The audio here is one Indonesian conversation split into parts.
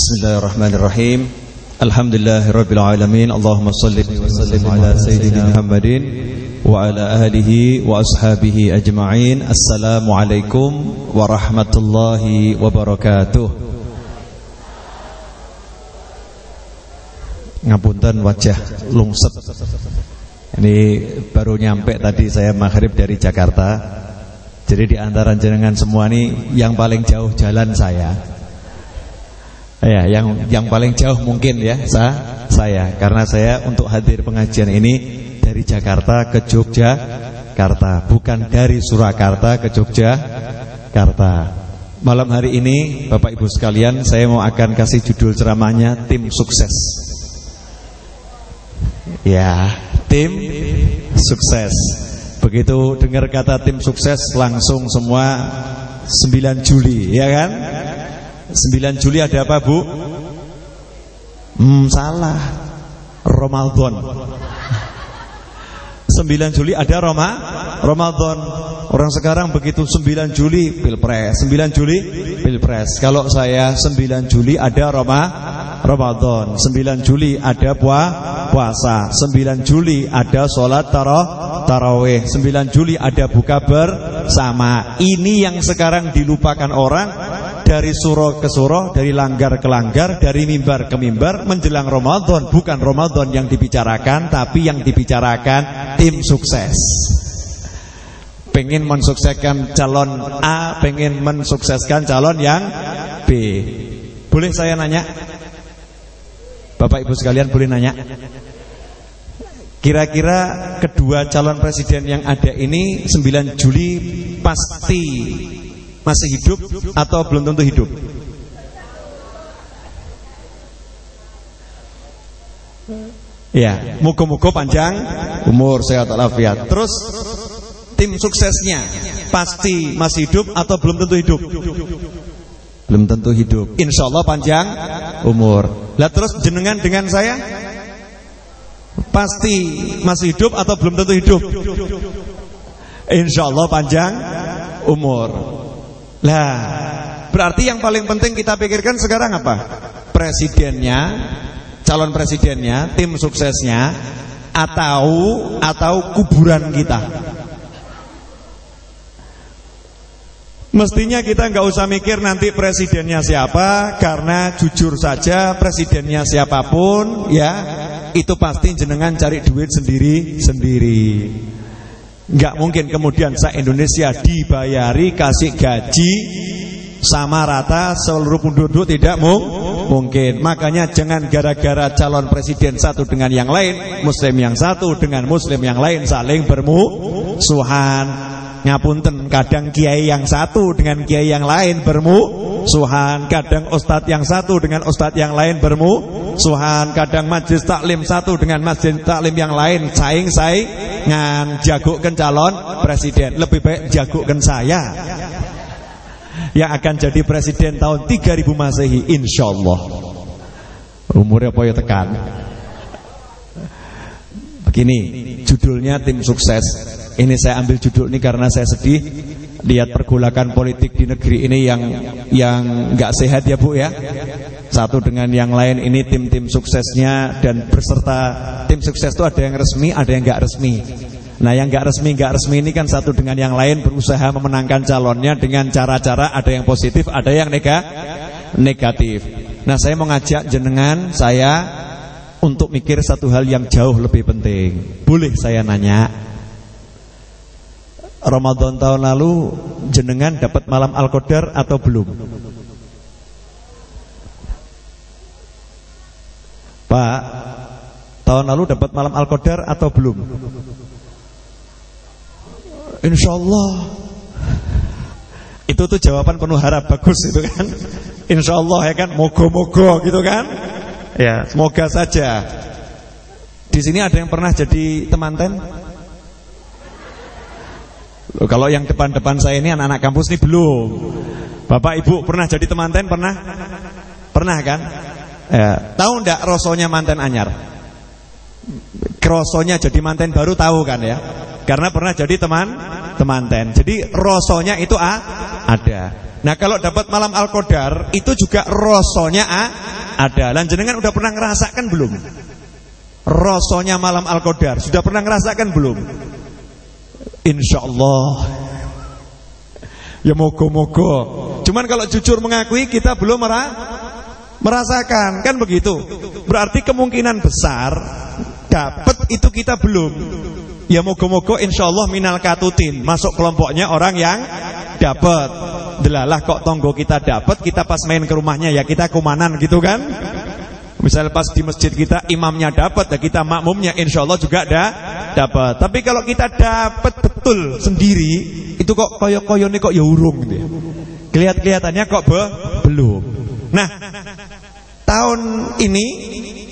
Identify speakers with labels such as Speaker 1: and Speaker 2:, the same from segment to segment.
Speaker 1: Bismillahirrahmanirrahim. Alhamdulillahirabbil alamin Allahumma shalli wa sallim ala sayyidina Muhammadin wa ala alihi wa ashabihi ajma'in. Assalamualaikum warahmatullahi wabarakatuh Ngapunten wajah lungset Ini baru nyampe tadi saya maghrib dari Jakarta. Jadi di antara jenengan semua ini yang paling jauh jalan saya Ya, yang yang paling jauh mungkin ya sa, saya karena saya untuk hadir pengajian ini dari Jakarta ke Yogyakarta, bukan dari Surakarta ke Yogyakarta. Malam hari ini Bapak Ibu sekalian, saya mau akan kasih judul ceramahnya tim sukses. Ya, tim sukses. Begitu dengar kata tim sukses langsung semua 9 Juli, ya kan? 9 Juli ada apa Bu? Hmm, salah. Ramadan. 9 Juli ada Roma Ramadan. Orang sekarang begitu 9 Juli Pilpres. 9 Juli Pilpres. Kalau saya 9 Juli ada Roma Ramadan. 9 Juli ada puah, puasa. 9 Juli ada sholat tarawih tarawih. 9 Juli ada buka bersama. Ini yang sekarang dilupakan orang dari surah ke surah, dari langgar ke langgar, dari mimbar ke mimbar menjelang Ramadan. Bukan Ramadan yang dibicarakan, tapi yang dibicarakan tim sukses. Pengen mensukseskan calon A, pengen mensukseskan calon yang B. Boleh saya nanya? Bapak Ibu sekalian boleh nanya? Kira-kira kedua calon presiden yang ada ini 9 Juli pasti masih hidup atau belum tentu hidup? Ya, muka-muka panjang umur sehat walafiat. Terus tim suksesnya pasti masih hidup atau belum tentu hidup? Belum tentu hidup. Insya Allah panjang umur. Lah terus jenengan dengan saya pasti masih hidup atau belum tentu hidup? Insya Allah panjang umur. Lah, berarti yang paling penting kita pikirkan sekarang apa? Presidennya, calon presidennya, tim suksesnya atau atau kuburan kita. Mestinya kita nggak usah mikir nanti presidennya siapa Karena jujur saja presidennya siapa pun ya Itu pasti jenengan cari duit sendiri-sendiri Enggak mungkin kemudian sa Indonesia dibayari kasih gaji sama rata seluruh penduduk tidak mungkin. Makanya jangan gara-gara calon presiden satu dengan yang lain, muslim yang satu dengan muslim yang lain saling bermusuhan. Ngapunten kadang kiai yang satu dengan kiai yang lain bermusuhan, kadang ustadz yang satu dengan ustadz yang lain bermusuhan, kadang majlis taklim satu dengan majlis taklim yang lain saing-saing ngan jagokan calon presiden. Lebih baik jagokan saya. Yang akan jadi presiden tahun 3000 Masehi insyaallah. Umurnya apa ya tekan? Begini judulnya tim sukses. Ini saya ambil judul ini karena saya sedih lihat pergolakan politik di negeri ini yang yang nggak sehat ya Bu ya. Satu dengan yang lain ini tim-tim suksesnya dan berserta tim sukses itu ada yang resmi, ada yang nggak resmi. Nah yang nggak resmi nggak resmi ini kan satu dengan yang lain berusaha memenangkan calonnya dengan cara-cara ada yang positif, ada yang nega, negatif. Nah saya mau ngajak jenengan saya untuk mikir satu hal yang jauh lebih penting. Boleh saya nanya? Ramadan tahun lalu jenengan dapat malam Al-Qadar atau belum? Pak, tahun lalu dapat malam Al-Qadar atau belum? Insya Allah Itu tuh jawaban penuh harap Bagus itu kan Insya Allah ya kan Mogo-mogo gitu kan Ya semoga saja Di sini ada yang pernah jadi temanten Loh, kalau yang depan-depan saya ini anak-anak kampus ini belum. Bapak Ibu pernah jadi temanten pernah? Pernah kan? Ya, tahu ndak rosonya manten anyar? Krosonya jadi manten baru tahu kan ya? Karena pernah jadi teman temanten. Jadi rosonya itu a ada. Nah kalau dapat malam al-qadar itu juga rosonya a Ada. Lan jenengan udah pernah ngerasakan belum? Rasanya malam Al-Qadar. Sudah pernah ngerasakan belum? Insya Allah. Ya moga-moga. Cuman kalau jujur mengakui kita belum merah, merasakan kan begitu. Berarti kemungkinan besar dapat itu kita belum. Ya moga-moga insya Allah minal katutin masuk kelompoknya orang yang dapat. Delalah kok tonggo kita dapat, kita pas main ke rumahnya ya kita kumanan gitu kan? Misalnya pas di masjid kita imamnya dapat, ya kita makmumnya insya Allah juga ada dapat. Tapi kalau kita dapat betul sendiri, itu kok koyo-koyo nih kok ya urung gitu. Ya. Kelihat-kelihatannya kok be belum. Nah, tahun ini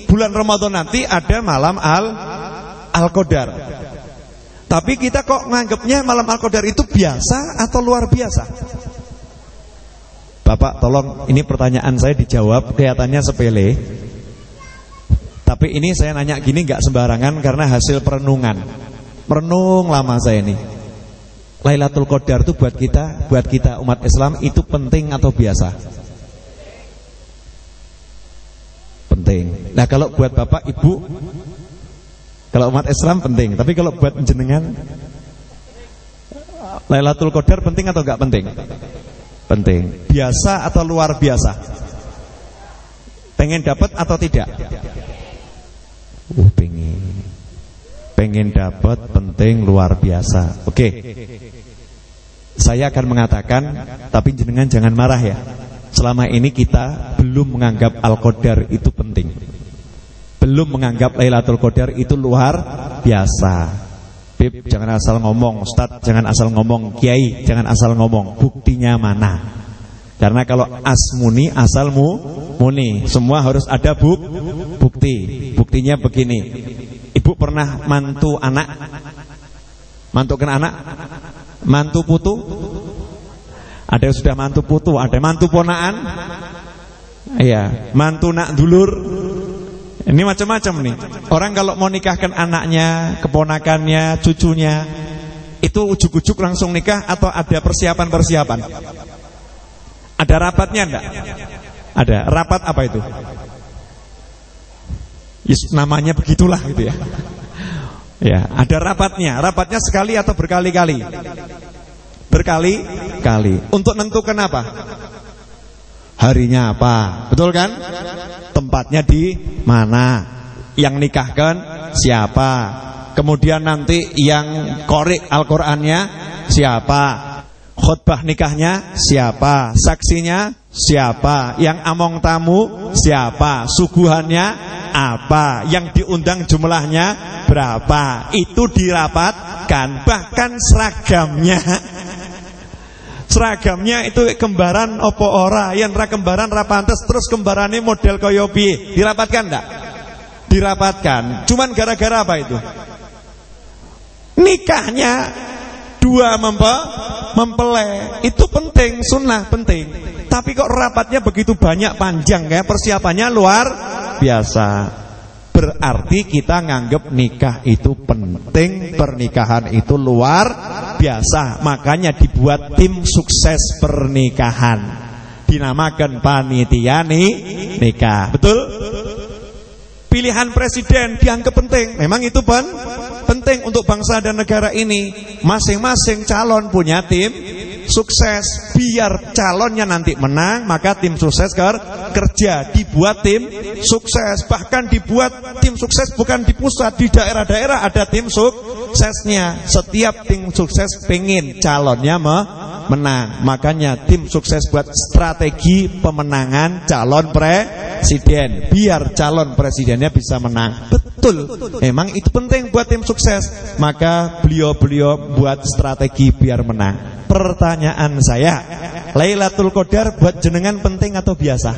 Speaker 1: bulan Ramadan nanti ada malam al al Qadar. Tapi kita kok nganggapnya malam al Qadar itu biasa atau luar biasa? Bapak tolong ini pertanyaan saya dijawab kelihatannya sepele Tapi ini saya nanya gini nggak sembarangan karena hasil perenungan Merenung lama saya ini Lailatul Qadar itu buat kita Buat kita umat Islam itu penting atau biasa? Penting Nah kalau buat bapak ibu Kalau umat Islam penting Tapi kalau buat jenengan Lailatul Qadar penting atau nggak penting? Penting. Biasa atau luar biasa? Pengen dapat atau tidak? Uh, pengen. Pengen dapat penting luar biasa. Oke. Saya akan mengatakan tapi jenengan jangan marah ya. Selama ini kita belum menganggap Al-Qadar itu penting. Belum menganggap Lailatul Qadar itu luar biasa. Bib jangan asal ngomong, Ustaz jangan asal ngomong, Kiai jangan asal ngomong. Buktinya mana? Karena kalau asmuni asalmu muni, semua harus ada buk bukti. Buktinya begini. Ibu pernah mantu anak? Mantu kena anak? Mantu putu? Ada yang sudah mantu putu, ada mantu ponaan? Iya, mantu nak dulur, ini macam-macam nih. Orang kalau mau nikahkan anaknya, keponakannya, cucunya, itu ujuk-ujuk langsung nikah atau ada persiapan-persiapan? Ada rapatnya enggak? Ada. Rapat apa itu? Yes, namanya begitulah gitu ya. Ya, ada rapatnya. Rapatnya sekali atau berkali-kali? Berkali-kali. Untuk menentukan apa? Harinya apa? Betul kan? tempatnya di mana, yang nikahkan siapa, kemudian nanti yang korek Al-Qur'annya siapa, khutbah nikahnya siapa, saksinya siapa, yang among tamu siapa, suguhannya apa, yang diundang jumlahnya berapa, itu dirapatkan, bahkan seragamnya Seragamnya itu kembaran opo ora, yang ra kembaran ra pantes terus kembarane model kaya piye? Dirapatkan ndak? Dirapatkan. Cuman gara-gara apa itu? Nikahnya dua mempe mempelai. Itu penting, sunnah penting. Tapi kok rapatnya begitu banyak panjang ya persiapannya luar biasa. Berarti kita nganggap nikah itu penting, pernikahan itu luar biasa. Makanya dibuat tim sukses pernikahan. Dinamakan panitia nih nikah. Betul? Pilihan presiden dianggap penting. Memang itu pen penting untuk bangsa dan negara ini. Masing-masing calon punya tim sukses biar calonnya nanti menang maka tim sukses ker kerja dibuat tim sukses. Bahkan dibuat tim sukses bukan di pusat di daerah-daerah ada tim suksesnya setiap tim sukses pengen calonnya me menang. Makanya tim sukses buat strategi pemenangan calon presiden. Biar calon presidennya bisa menang. Betul. Memang itu penting buat tim sukses. Maka beliau-beliau buat strategi biar menang. Pertanyaan saya, Lailatul Qadar buat jenengan penting atau biasa?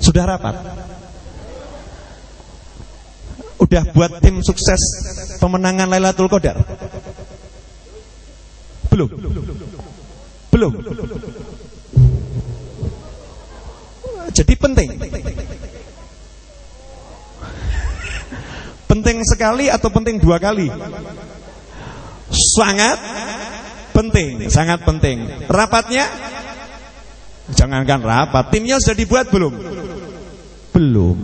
Speaker 1: Sudah rapat? Udah buat tim sukses pemenangan Lailatul Qadar? Belum. Belum. Jadi penting. Penting sekali atau penting dua kali? Sangat Penting, sangat penting. Rapatnya? Jangankan rapat, timnya sudah dibuat belum? Belum.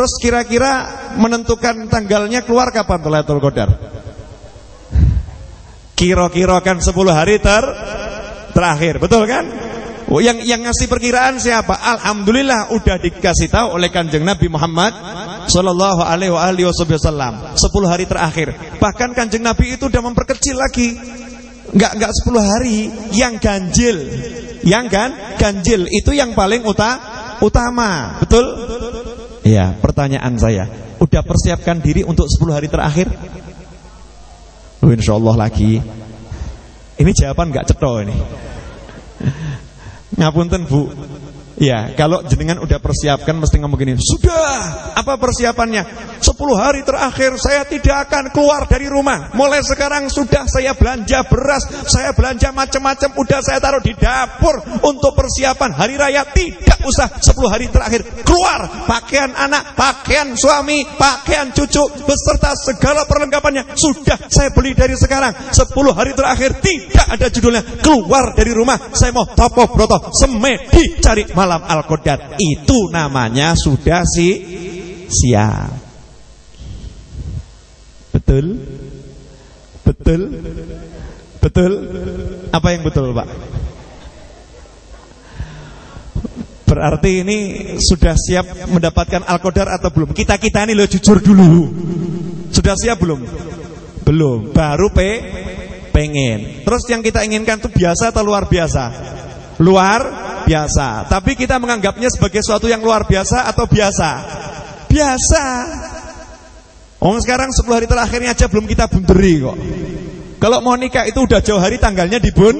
Speaker 1: Terus kira-kira menentukan tanggalnya keluar kapan Lailatul Qadar? Kira-kira kan 10 hari ter terakhir, betul kan? Oh, yang yang ngasih perkiraan siapa? Alhamdulillah udah dikasih tahu oleh Kanjeng Nabi Muhammad sallallahu alaihi wasallam. 10 hari terakhir. Bahkan Kanjeng Nabi itu udah memperkecil lagi. Enggak enggak 10 hari, yang ganjil. Yang kan ganjil itu yang paling uta, utama. Betul? Iya, pertanyaan saya. Udah persiapkan diri untuk 10 hari terakhir? Oh, insyaallah lagi. Ini jawaban enggak ceto ini. Ngapunten Bu. Ya, kalau jenengan udah persiapkan mesti ngomong gini, "Sudah, apa persiapannya? 10 hari terakhir saya tidak akan keluar dari rumah. Mulai sekarang sudah saya belanja beras, saya belanja macam-macam, udah saya taruh di dapur untuk persiapan hari raya. Tidak usah 10 hari terakhir keluar pakaian anak, pakaian suami, pakaian cucu beserta segala perlengkapannya sudah saya beli dari sekarang. 10 hari terakhir tidak ada judulnya keluar dari rumah. Saya mau topo broto semedi cari malam malam Al-Qadar itu namanya sudah si siap. Betul? Betul? Betul? Apa yang betul, Pak? Berarti ini sudah siap mendapatkan Al-Qadar atau belum? Kita-kita ini lo jujur dulu. Sudah siap belum? Belum. Baru pe pengen. Terus yang kita inginkan itu biasa atau luar biasa? Luar biasa. Tapi kita menganggapnya sebagai sesuatu yang luar biasa atau biasa? Biasa. Oh sekarang 10 hari terakhirnya aja belum kita bunderi kok. Kalau mau nikah itu udah jauh hari tanggalnya dibun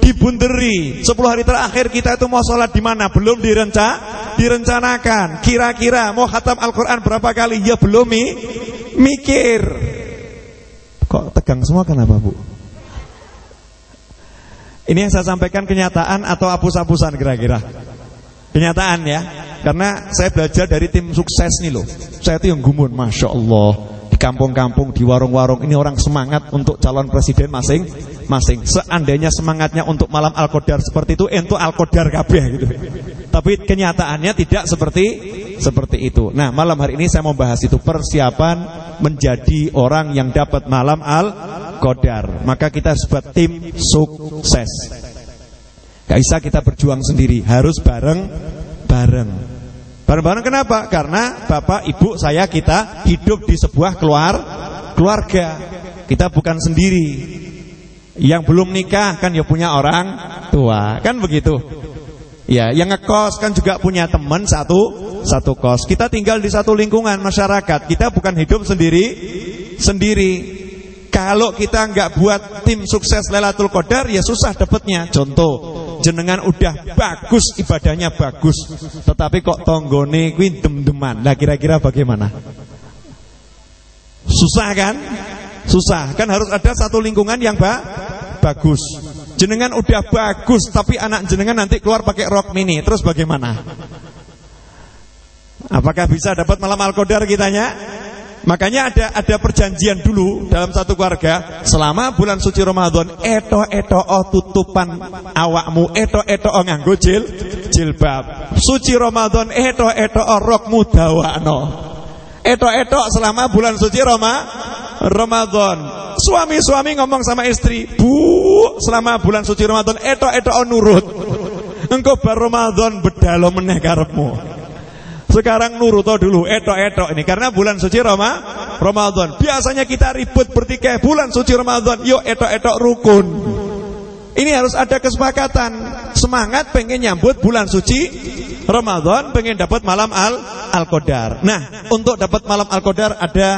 Speaker 1: dibunderi. 10 hari terakhir kita itu mau sholat di mana? Belum direnca, direncanakan. Kira-kira mau khatam Al-Qur'an berapa kali? Ya belum mi mikir. Kok tegang semua kenapa, Bu? Ini yang saya sampaikan kenyataan atau apus-apusan kira-kira? Kenyataan ya. Karena saya belajar dari tim sukses nih loh. Saya itu yang gumun, Masya Allah. Kampung-kampung, di warung-warung. Ini orang semangat untuk calon presiden masing-masing. Seandainya semangatnya untuk malam Al-Qadar seperti itu, itu Al-Qadar kabeh gitu. Tapi kenyataannya tidak seperti seperti itu. Nah, malam hari ini saya mau bahas itu persiapan menjadi orang yang dapat malam Al-Qadar. Maka kita sebut tim sukses. Gak bisa kita berjuang sendiri, harus bareng-bareng. Bareng-bareng kenapa? Karena bapak, ibu, saya kita hidup di sebuah keluar keluarga. Kita bukan sendiri. Yang belum nikah kan ya punya orang tua, kan begitu. Ya, yang ngekos kan juga punya teman satu satu kos. Kita tinggal di satu lingkungan masyarakat. Kita bukan hidup sendiri sendiri. Kalau kita nggak buat tim sukses Lailatul Qadar ya susah dapatnya. Contoh, jenengan udah bagus ibadahnya bagus, tetapi kok tonggone kuwi dem-deman. Lah kira-kira bagaimana? Susah kan? Susah. Kan harus ada satu lingkungan yang ba bagus. Jenengan udah bagus tapi anak jenengan nanti keluar pakai rok mini. Terus bagaimana? Apakah bisa dapat malam Al-Qadar kitanya? Makanya ada ada perjanjian dulu dalam satu keluarga selama bulan suci Ramadan eto eto oh tutupan awakmu eto eto oh nganggo jil jilbab suci Ramadan eto eto oh rokmu dawakno eto eto selama bulan suci Roma Ramadan Suami-suami ngomong sama istri, "Bu, selama bulan suci Ramadan etok-etok nurut. Engkau bar Ramadan bedalo meneh karepmu." Sekarang nurut dulu, etok-etok ini karena bulan suci Roma, Ramadan. Biasanya kita ribut bertikai bulan suci Ramadan, yuk etok-etok rukun. Ini harus ada kesepakatan. Semangat pengen nyambut bulan suci Ramadan, pengen dapat malam al Al-Qadar. Nah, untuk dapat malam Al-Qadar ada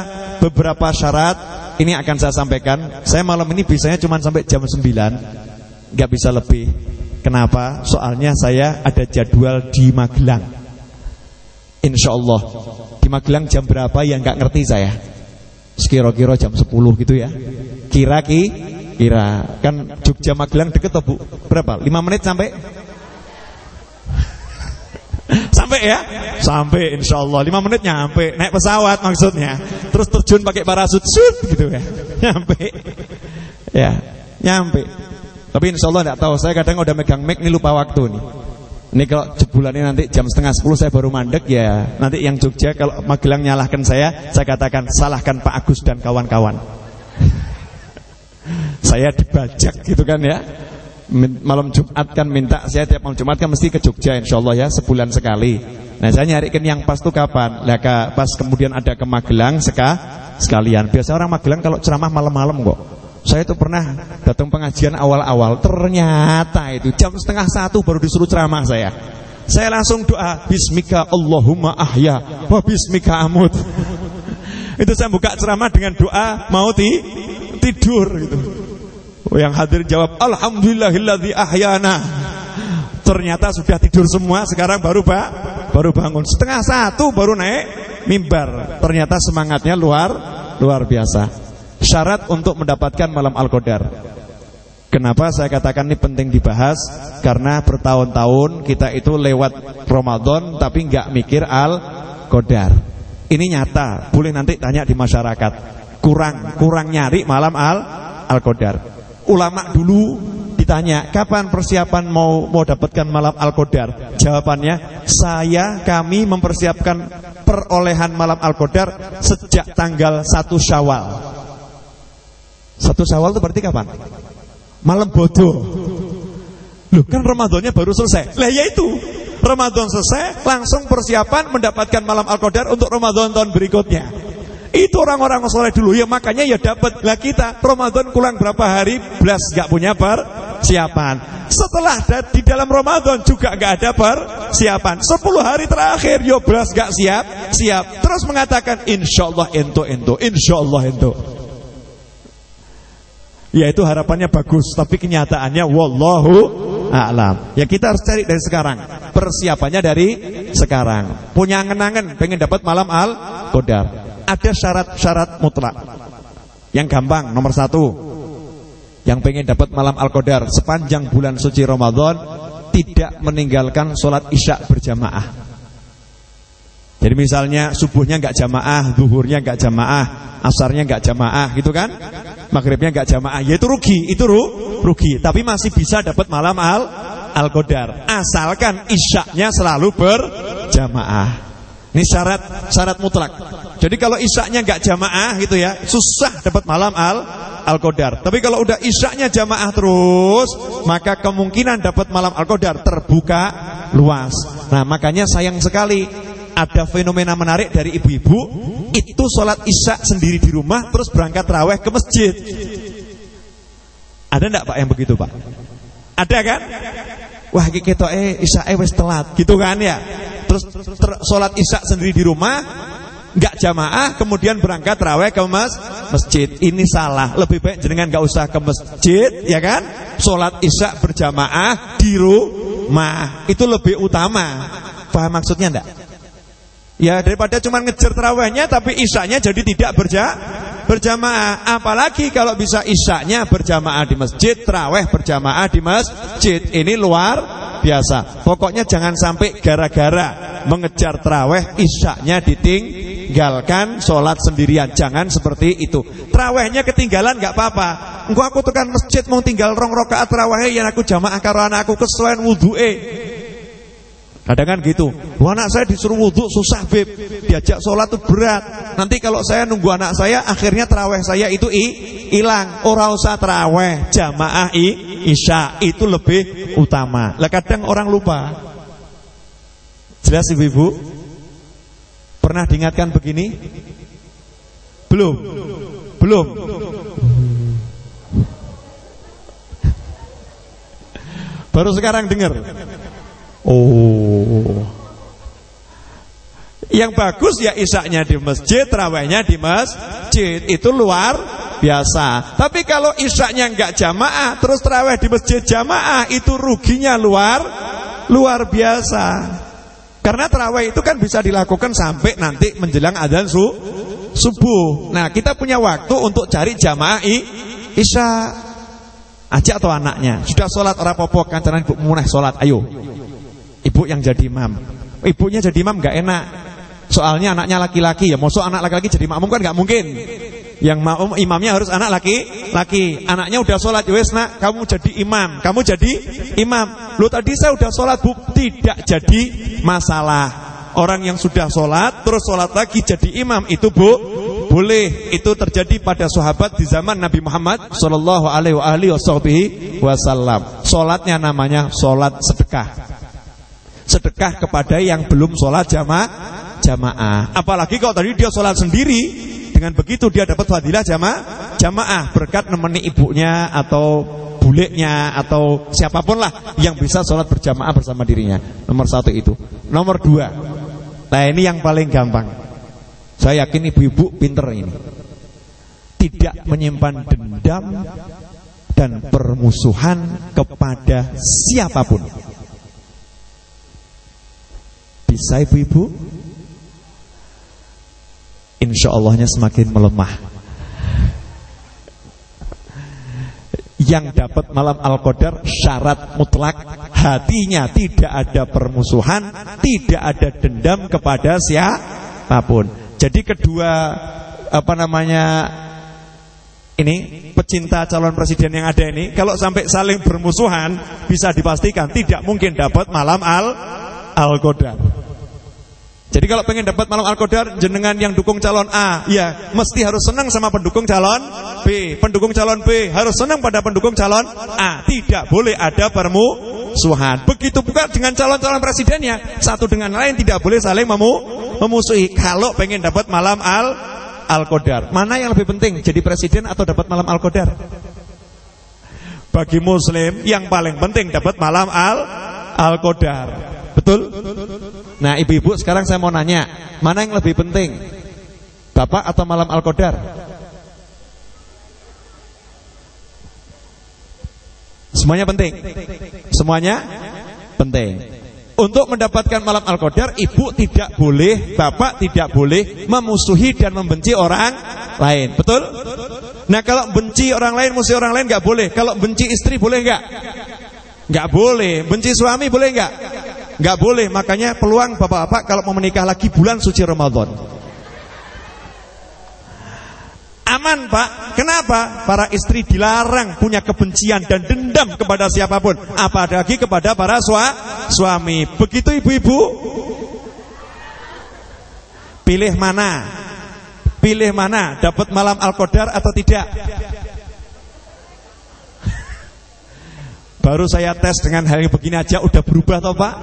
Speaker 1: beberapa syarat ini akan saya sampaikan. Saya malam ini bisanya cuma sampai jam 9. Gak bisa lebih. Kenapa? Soalnya saya ada jadwal di Magelang. Insya Allah Di Magelang jam berapa yang gak ngerti saya. Sekira-kira jam 10 gitu ya. Kira-ki kira. Kan Jogja Magelang deket Bu? Berapa? 5 menit sampai? Sampai ya? Sampai insya Allah 5 menit nyampe. Naik pesawat maksudnya. Terus terjun pakai parasut Sut gitu ya. Nyampe. Ya Nyampe. Tapi insya Allah tidak tahu. Saya kadang udah megang mic Ini lupa waktu nih Ini kalau jebulannya nanti jam setengah sepuluh saya baru mandek ya. Nanti yang Jogja kalau Magelang nyalahkan saya Saya katakan salahkan Pak Agus dan kawan-kawan. Saya dibajak gitu kan ya. Malam Jumat kan minta Saya tiap malam Jumat kan mesti ke Jogja insya Allah ya Sebulan sekali. Nah saya nyarikan yang pas tuh kapan? Lah pas kemudian ada ke Magelang seka, Sekalian. Biasa orang Magelang kalau ceramah malam-malam kok saya itu pernah datang pengajian awal-awal Ternyata itu jam setengah satu baru disuruh ceramah saya. Saya langsung doa Bismika Allahumma ahya Wa bismika amut. Itu saya buka ceramah dengan doa Mau ti tidur gitu. Yang hadir jawab Alhamdulillahilladzi ahyana. Ternyata sudah tidur semua Sekarang baru pak baru bangun. Setengah satu baru naik mimbar. Ternyata semangatnya luar luar biasa Syarat untuk mendapatkan malam Al-Qadar. Kenapa saya katakan ini penting dibahas? Karena bertahun-tahun kita itu lewat Ramadan tapi nggak mikir Al-Qadar. Ini nyata, boleh nanti tanya di masyarakat. Kurang kurang nyari malam Al Al-Qadar. Ulama dulu ditanya, "Kapan persiapan mau mau dapatkan malam Al-Qadar?" Jawabannya, "Saya kami mempersiapkan perolehan malam Al-Qadar sejak tanggal 1 Syawal." Satu Syawal itu berarti kapan? Malam bodoh. Loh, kan Ramadannya baru selesai. Lah ya itu. Ramadan selesai, langsung persiapan mendapatkan malam Al-Qadar untuk Ramadan tahun berikutnya. Itu orang-orang soleh dulu ya makanya ya dapat lah kita Ramadan kurang berapa hari belas gak punya persiapan. Setelah di dalam Ramadan juga gak ada persiapan. Sepuluh hari terakhir yo ya belas gak siap siap. Terus mengatakan insya Allah ento ento insya Allah ento. Ya itu harapannya bagus, tapi kenyataannya wallahu a'lam. Ya kita harus cari dari sekarang. Persiapannya dari sekarang. Punya angen-angen pengen dapat malam al-qadar. Ada syarat-syarat mutlak. Yang gampang nomor satu. Yang pengen dapat malam al-qadar sepanjang bulan suci Ramadan tidak meninggalkan sholat isya berjamaah. Jadi misalnya subuhnya nggak jamaah, zuhurnya nggak jamaah, asarnya nggak jamaah, gitu kan? Maghribnya nggak jamaah, ya itu rugi, itu ru, rugi. Tapi masih bisa dapat malam al al qadar asalkan isyaknya selalu berjamaah. Ini syarat syarat mutlak. Jadi kalau isyaknya nggak jamaah gitu ya, susah dapat malam al al qadar. Tapi kalau udah isyaknya jamaah terus, maka kemungkinan dapat malam al qadar terbuka luas. Nah, makanya sayang sekali ada fenomena menarik dari ibu-ibu itu sholat isya sendiri di rumah terus berangkat raweh ke masjid. Ada enggak Pak yang begitu Pak? Ada kan? Wah kita eh isya eh wes telat gitu kan ya. Terus ter, sholat isya sendiri di rumah nggak jamaah kemudian berangkat raweh ke mas, masjid ini salah lebih baik jenengan nggak usah ke masjid ya kan sholat isya berjamaah di rumah itu lebih utama paham maksudnya enggak Ya daripada cuma ngejar terawihnya tapi isaknya jadi tidak berja berjamaah. Apalagi kalau bisa isaknya berjamaah di masjid, terawih berjamaah di masjid. Ini luar biasa. Pokoknya jangan sampai gara-gara mengejar terawih isaknya ditinggalkan sholat sendirian. Jangan seperti itu. Terawihnya ketinggalan nggak apa-apa. Engkau aku tekan masjid mau tinggal rong rokaat terawih yang aku jamaah karo anakku kesuwen wudhuke. Kadang kan gitu. Wah, anak saya disuruh wudhu susah beb. Diajak sholat itu berat. Nanti kalau saya nunggu anak saya, akhirnya terawih saya itu hilang. Orang usah terawih, jamaah i, isya itu lebih utama. Lah kadang orang lupa. Jelas ibu-ibu? Pernah diingatkan begini? Belum. Belum. Baru sekarang dengar. Oh. Yang bagus ya isaknya di masjid, terawihnya di masjid. Itu luar biasa. Tapi kalau isaknya enggak jamaah, terus terawih di masjid jamaah, itu ruginya luar luar biasa. Karena terawih itu kan bisa dilakukan sampai nanti menjelang adzan su, subuh. Nah, kita punya waktu untuk cari jamaah isya. Ajak atau anaknya. Sudah sholat orang popok kancanan ibu munah sholat. Ayo. Ibu yang jadi imam. Ibunya jadi imam gak enak. Soalnya anaknya laki-laki ya, mosok anak laki-laki jadi makmum kan gak mungkin. Yang mau imamnya harus anak laki, laki. Anaknya udah sholat, wes nak, kamu jadi imam, kamu jadi imam. Lu tadi saya udah sholat, bu, tidak jadi masalah. Orang yang sudah sholat, terus sholat lagi jadi imam, itu bu, boleh. Itu terjadi pada sahabat di zaman Nabi Muhammad Sallallahu Alaihi Wasallam. Sholatnya namanya sholat sedekah. Sedekah kepada yang belum sholat jamaah, jamaah. Apalagi kalau tadi dia sholat sendiri, dengan begitu dia dapat fadilah jamaah, jamaah berkat nemeni ibunya atau buleknya atau siapa pun lah yang bisa sholat berjamaah bersama dirinya. Nomor satu itu. Nomor dua. Nah ini yang paling gampang. Saya yakin ibu-ibu pinter ini. Tidak menyimpan dendam dan permusuhan kepada siapa pun. Bisa ibu-ibu? insya Allahnya semakin melemah. Yang dapat malam Al-Qadar syarat mutlak hatinya tidak ada permusuhan, tidak ada dendam kepada siapa pun. Jadi kedua apa namanya ini pecinta calon presiden yang ada ini kalau sampai saling bermusuhan bisa dipastikan tidak mungkin dapat malam al al-qadar. Jadi kalau pengen dapat malam Al-Qadar jenengan yang dukung calon A, ya mesti harus senang sama pendukung calon B. Pendukung calon B harus senang pada pendukung calon A. Tidak boleh ada permusuhan. Begitu juga dengan calon-calon presidennya, satu dengan lain tidak boleh saling memu memusuhi. Kalau pengen dapat malam Al Al-Qadar, mana yang lebih penting jadi presiden atau dapat malam Al-Qadar? Bagi muslim yang paling penting dapat malam Al Al-Qadar. Betul? Nah ibu-ibu sekarang saya mau nanya Mana yang lebih penting? Bapak atau malam Al-Qadar? Semuanya penting Semuanya penting Untuk mendapatkan malam Al-Qadar Ibu tidak boleh Bapak tidak boleh Memusuhi dan membenci orang lain Betul? Nah kalau benci orang lain Musuhi orang lain nggak boleh Kalau benci istri boleh nggak? Nggak boleh Benci suami boleh nggak? Nggak boleh, makanya peluang bapak-bapak kalau mau menikah lagi bulan suci Ramadan. Aman pak, kenapa? Para istri dilarang punya kebencian dan dendam kepada siapa pun Apalagi kepada para sua, suami Begitu ibu-ibu Pilih mana? Pilih mana? Dapat malam Al-Qadar atau tidak? Baru saya tes dengan hal yang begini aja udah berubah toh Pak?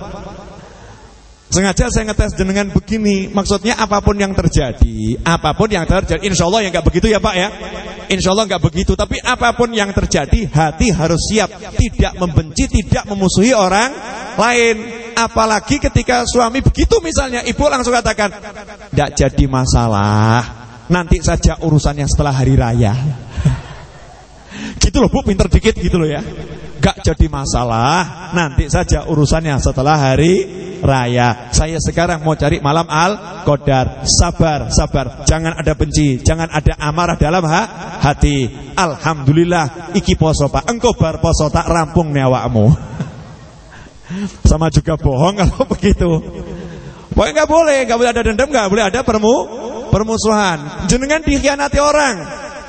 Speaker 1: Sengaja saya ngetes dengan begini Maksudnya apa pun yang terjadi Apa pun yang terjadi Insya Allah ya nggak begitu ya Pak ya? Insya Allah nggak begitu Tapi apa pun yang terjadi Hati harus siap Tidak membenci Tidak memusuhi orang lain. Apalagi ketika suami begitu misalnya Ibu langsung katakan Tidak jadi masalah Nanti saja urusannya setelah hari raya. Gitu loh Bu pinter dikit gitu loh ya Gak jadi masalah. Nanti saja urusannya setelah hari raya. Saya sekarang mau cari malam Al-Qadar. Sabar, sabar. Jangan ada benci Jangan ada amarah dalam ha hati. Alhamdulillah Iki poso pak. Engkau bar poso tak rampung nyawakmu Sama juga bohong kalau begitu. Pokoknya gak boleh Gak boleh ada dendam Gak boleh ada permu permusuhan. Jenengan dikhianati orang.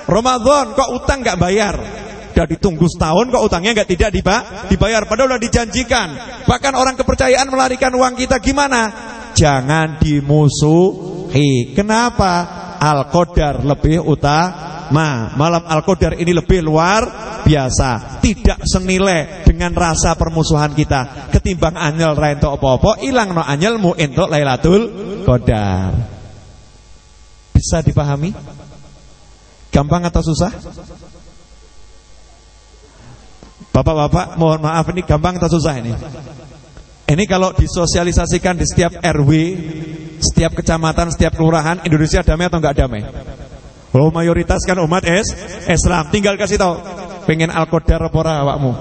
Speaker 1: Ramadan kok utang gak bayar sudah ditunggu setahun kok utangnya nggak tidak dibayar padahal sudah dijanjikan. Bahkan orang kepercayaan melarikan uang kita gimana? Jangan dimusuhi. Kenapa? Al-Qadar lebih utama. Malam Al-Qadar ini lebih luar biasa. Tidak senilai dengan rasa permusuhan kita. Ketimbang anyel entuk apa-apa, ilang no anyelmu entuk Lailatul Qadar. Bisa dipahami? Gampang atau susah? Bapak-bapak mohon maaf ini gampang atau susah ini? Ini kalau disosialisasikan di setiap RW Setiap kecamatan, setiap kelurahan Indonesia damai atau enggak damai? Oh mayoritas kan umat es Islam. Tinggal kasih tahu Pengen Al-Qadar apa awakmu?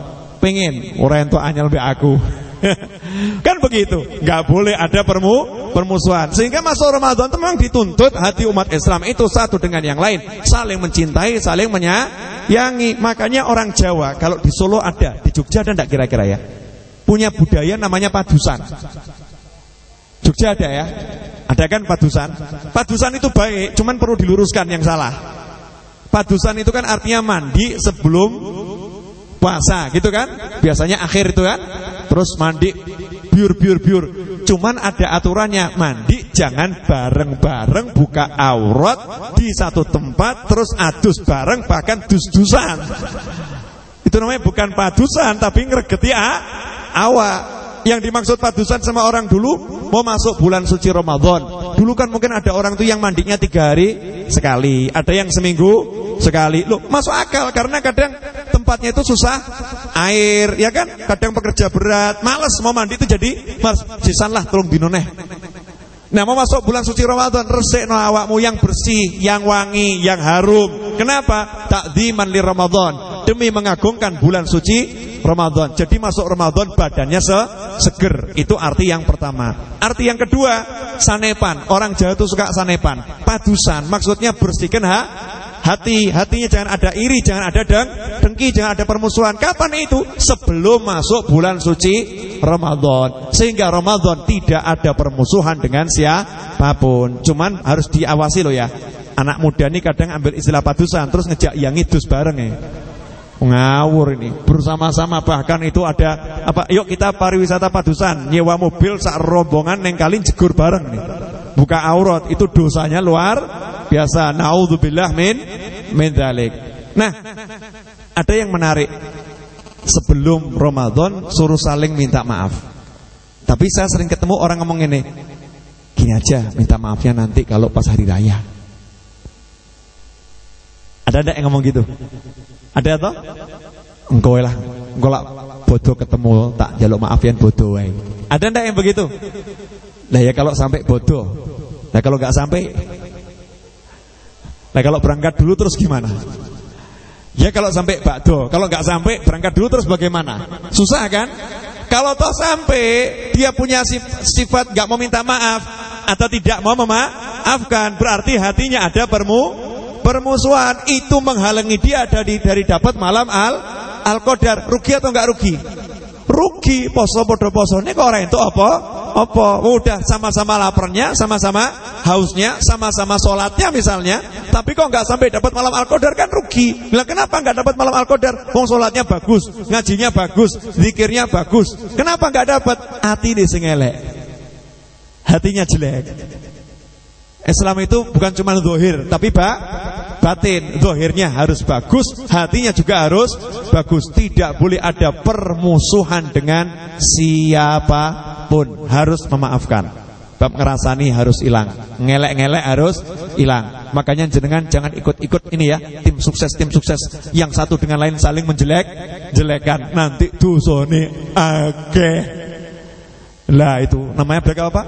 Speaker 1: Pengen. Orang itu anyal be aku. Kan begitu, nggak boleh ada permu permusuhan. Sehingga masuk Ramadan memang dituntut hati umat Islam itu satu dengan yang lain, saling mencintai, saling menyayangi. Makanya orang Jawa kalau di Solo ada, di Jogja ada enggak kira-kira ya? Punya budaya namanya padusan. Jogja ada ya? Ada kan padusan? Padusan itu baik, cuman perlu diluruskan yang salah. Padusan itu kan artinya mandi sebelum puasa gitu kan? Biasanya akhir itu kan? Terus mandi biur biur biur. Cuman ada aturannya, mandi jangan bareng-bareng buka aurat di satu tempat terus adus bareng bahkan dus-dusan. Itu namanya bukan padusan tapi ngregeti awak. Yang dimaksud padusan sama orang dulu mau masuk bulan suci Ramadan. Dulu kan mungkin ada orang tuh yang mandinya tiga hari sekali, ada yang seminggu sekali. Loh, masuk akal karena kadang tempatnya itu susah air, ya kan? Kadang pekerja berat, males mau mandi itu jadi males. Sisanlah tolong dinoneh. Nah mau masuk bulan suci Ramadan resik no awakmu yang bersih, yang wangi, yang harum. Kenapa? Takziman li Ramadan demi mengagungkan bulan suci Ramadan. Jadi masuk Ramadan badannya se seger. Itu arti yang pertama. Arti yang kedua, sanepan. Orang Jawa itu suka sanepan. Padusan maksudnya bersihkan ha hati hatinya jangan ada iri jangan ada deng dengki jangan ada permusuhan. Kapan itu? Sebelum masuk bulan suci Ramadan. Sehingga Ramadan tidak ada permusuhan dengan siapa pun. Cuman harus diawasi loh ya. Anak muda ini kadang ambil istilah padusan terus ngejak yang idus bareng ya. Ngawur ini. Bersama-sama bahkan itu ada apa yuk kita pariwisata padusan. Nyewa mobil sak rombongan neng kali jegur bareng nih buka aurat itu dosanya luar biasa naudzubillah min min dalik nah ada yang menarik sebelum Ramadan suruh saling minta maaf tapi saya sering ketemu orang ngomong ini gini aja minta maafnya nanti kalau pas hari raya ada ada yang ngomong gitu ada atau? Engkau lah, engkau lah bodoh ketemu tak jaluk maaf yang bodoh. Ada ndak yang begitu? Lah ya kalau sampai bodoh. Nah kalau nggak sampai Nah kalau berangkat dulu terus gimana? Ya kalau sampai bakdo, kalau nggak sampai berangkat dulu terus bagaimana? Susah kan? Kalau toh sampai dia punya sifat nggak mau minta maaf atau tidak mau memaafkan, berarti hatinya ada permu permusuhan itu menghalangi dia dari dari dapat malam al al qadar rugi atau enggak rugi rugi poso podo poso ini kok orang itu apa apa? Udah sama-sama laparnya sama-sama hausnya sama-sama sholatnya misalnya. Tapi kok enggak sampai dapat malam al qadar kan rugi. Bilang kenapa enggak dapat malam al qadar wong sholatnya bagus ngajinya bagus zikirnya bagus. Kenapa enggak dapat? Hati di elek. Hatinya jelek. Islam itu bukan cuma zohir, tapi pak, batin. Zohirnya harus bagus, hatinya juga harus bagus. Tidak boleh ada permusuhan dengan siapa pun. Harus memaafkan. Bab ngerasani harus hilang, ngelek-ngelek harus hilang. Makanya jenengan jangan ikut-ikut ini ya, tim sukses tim sukses yang satu dengan lain saling menjelek, jelekan. Nanti dosone akeh. Lah itu namanya black apa?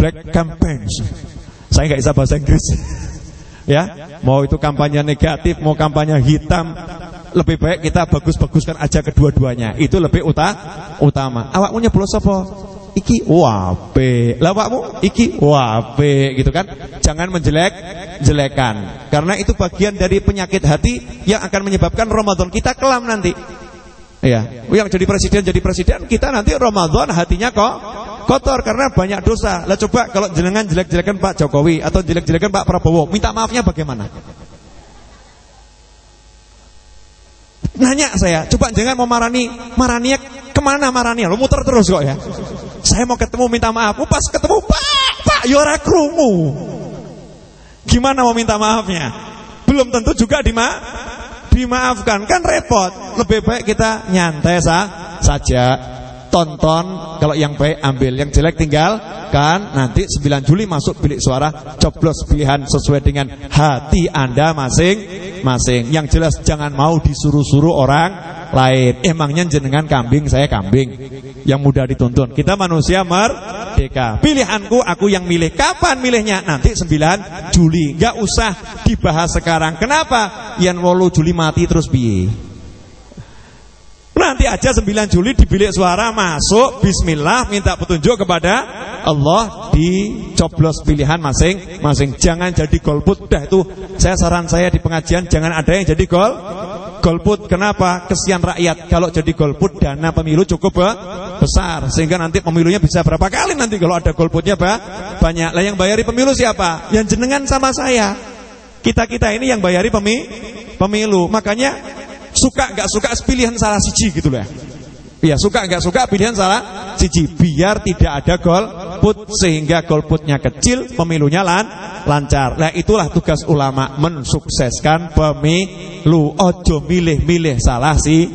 Speaker 1: Black campaign. Saya nggak bisa bahasa Inggris. ya, mau itu kampanye negatif, mau kampanye hitam, lebih baik kita bagus-baguskan aja kedua-duanya. Itu lebih uta, utama. Awakmu nyeblos apa? Iki wape. Lah awakmu iki wape gitu kan. Jangan menjelek jelekan. Karena itu bagian dari penyakit hati yang akan menyebabkan Ramadan kita kelam nanti. Ya, yang jadi presiden jadi presiden kita nanti Ramadan hatinya kok kotor karena banyak dosa. Lah coba kalau jenengan jelek-jelekan Pak Jokowi atau jelek-jelekan Pak Prabowo, minta maafnya bagaimana? Nanya saya, coba jangan mau marani, marani ke mana marani? Lo muter terus kok ya. Saya mau ketemu minta maaf, oh, pas ketemu Pak, Pak Yora Krumu. Gimana mau minta maafnya? Belum tentu juga dima dimaafkan, kan repot. Lebih baik kita nyantai sah, saja. Tonton. Kalau yang baik ambil. Yang jelek tinggal. Kan nanti 9 Juli masuk bilik suara coblos pilihan sesuai dengan hati Anda masing-masing. Yang jelas jangan mau disuruh-suruh orang lain. Emangnya jenengan kambing saya kambing yang mudah dituntun. Kita manusia merdeka. Pilihanku aku yang milih. Kapan milihnya? Nanti 9 Juli. Nggak usah dibahas sekarang. Kenapa? Yang wolu Juli mati terus biye Nanti aja 9 Juli di bilik suara masuk Bismillah minta petunjuk kepada Allah Dicoblos pilihan masing-masing. Jangan jadi golput. Dah itu saya saran saya di pengajian Jangan ada yang jadi gol Golput kenapa? Kesian rakyat Kalau jadi golput dana pemilu cukup besar Sehingga nanti pemilunya bisa berapa kali nanti Kalau ada golputnya bah, banyak Lah yang bayari pemilu siapa? Yang jenengan sama saya Kita-kita ini yang bayari pemi, pemilu. Makanya suka nggak suka pilihan salah siji gitu loh ya. Ya suka nggak suka pilihan salah siji biar tidak ada golput sehingga golputnya kecil pemilunya lan lancar. Nah itulah tugas ulama mensukseskan pemilu. Ojo milih-milih salah si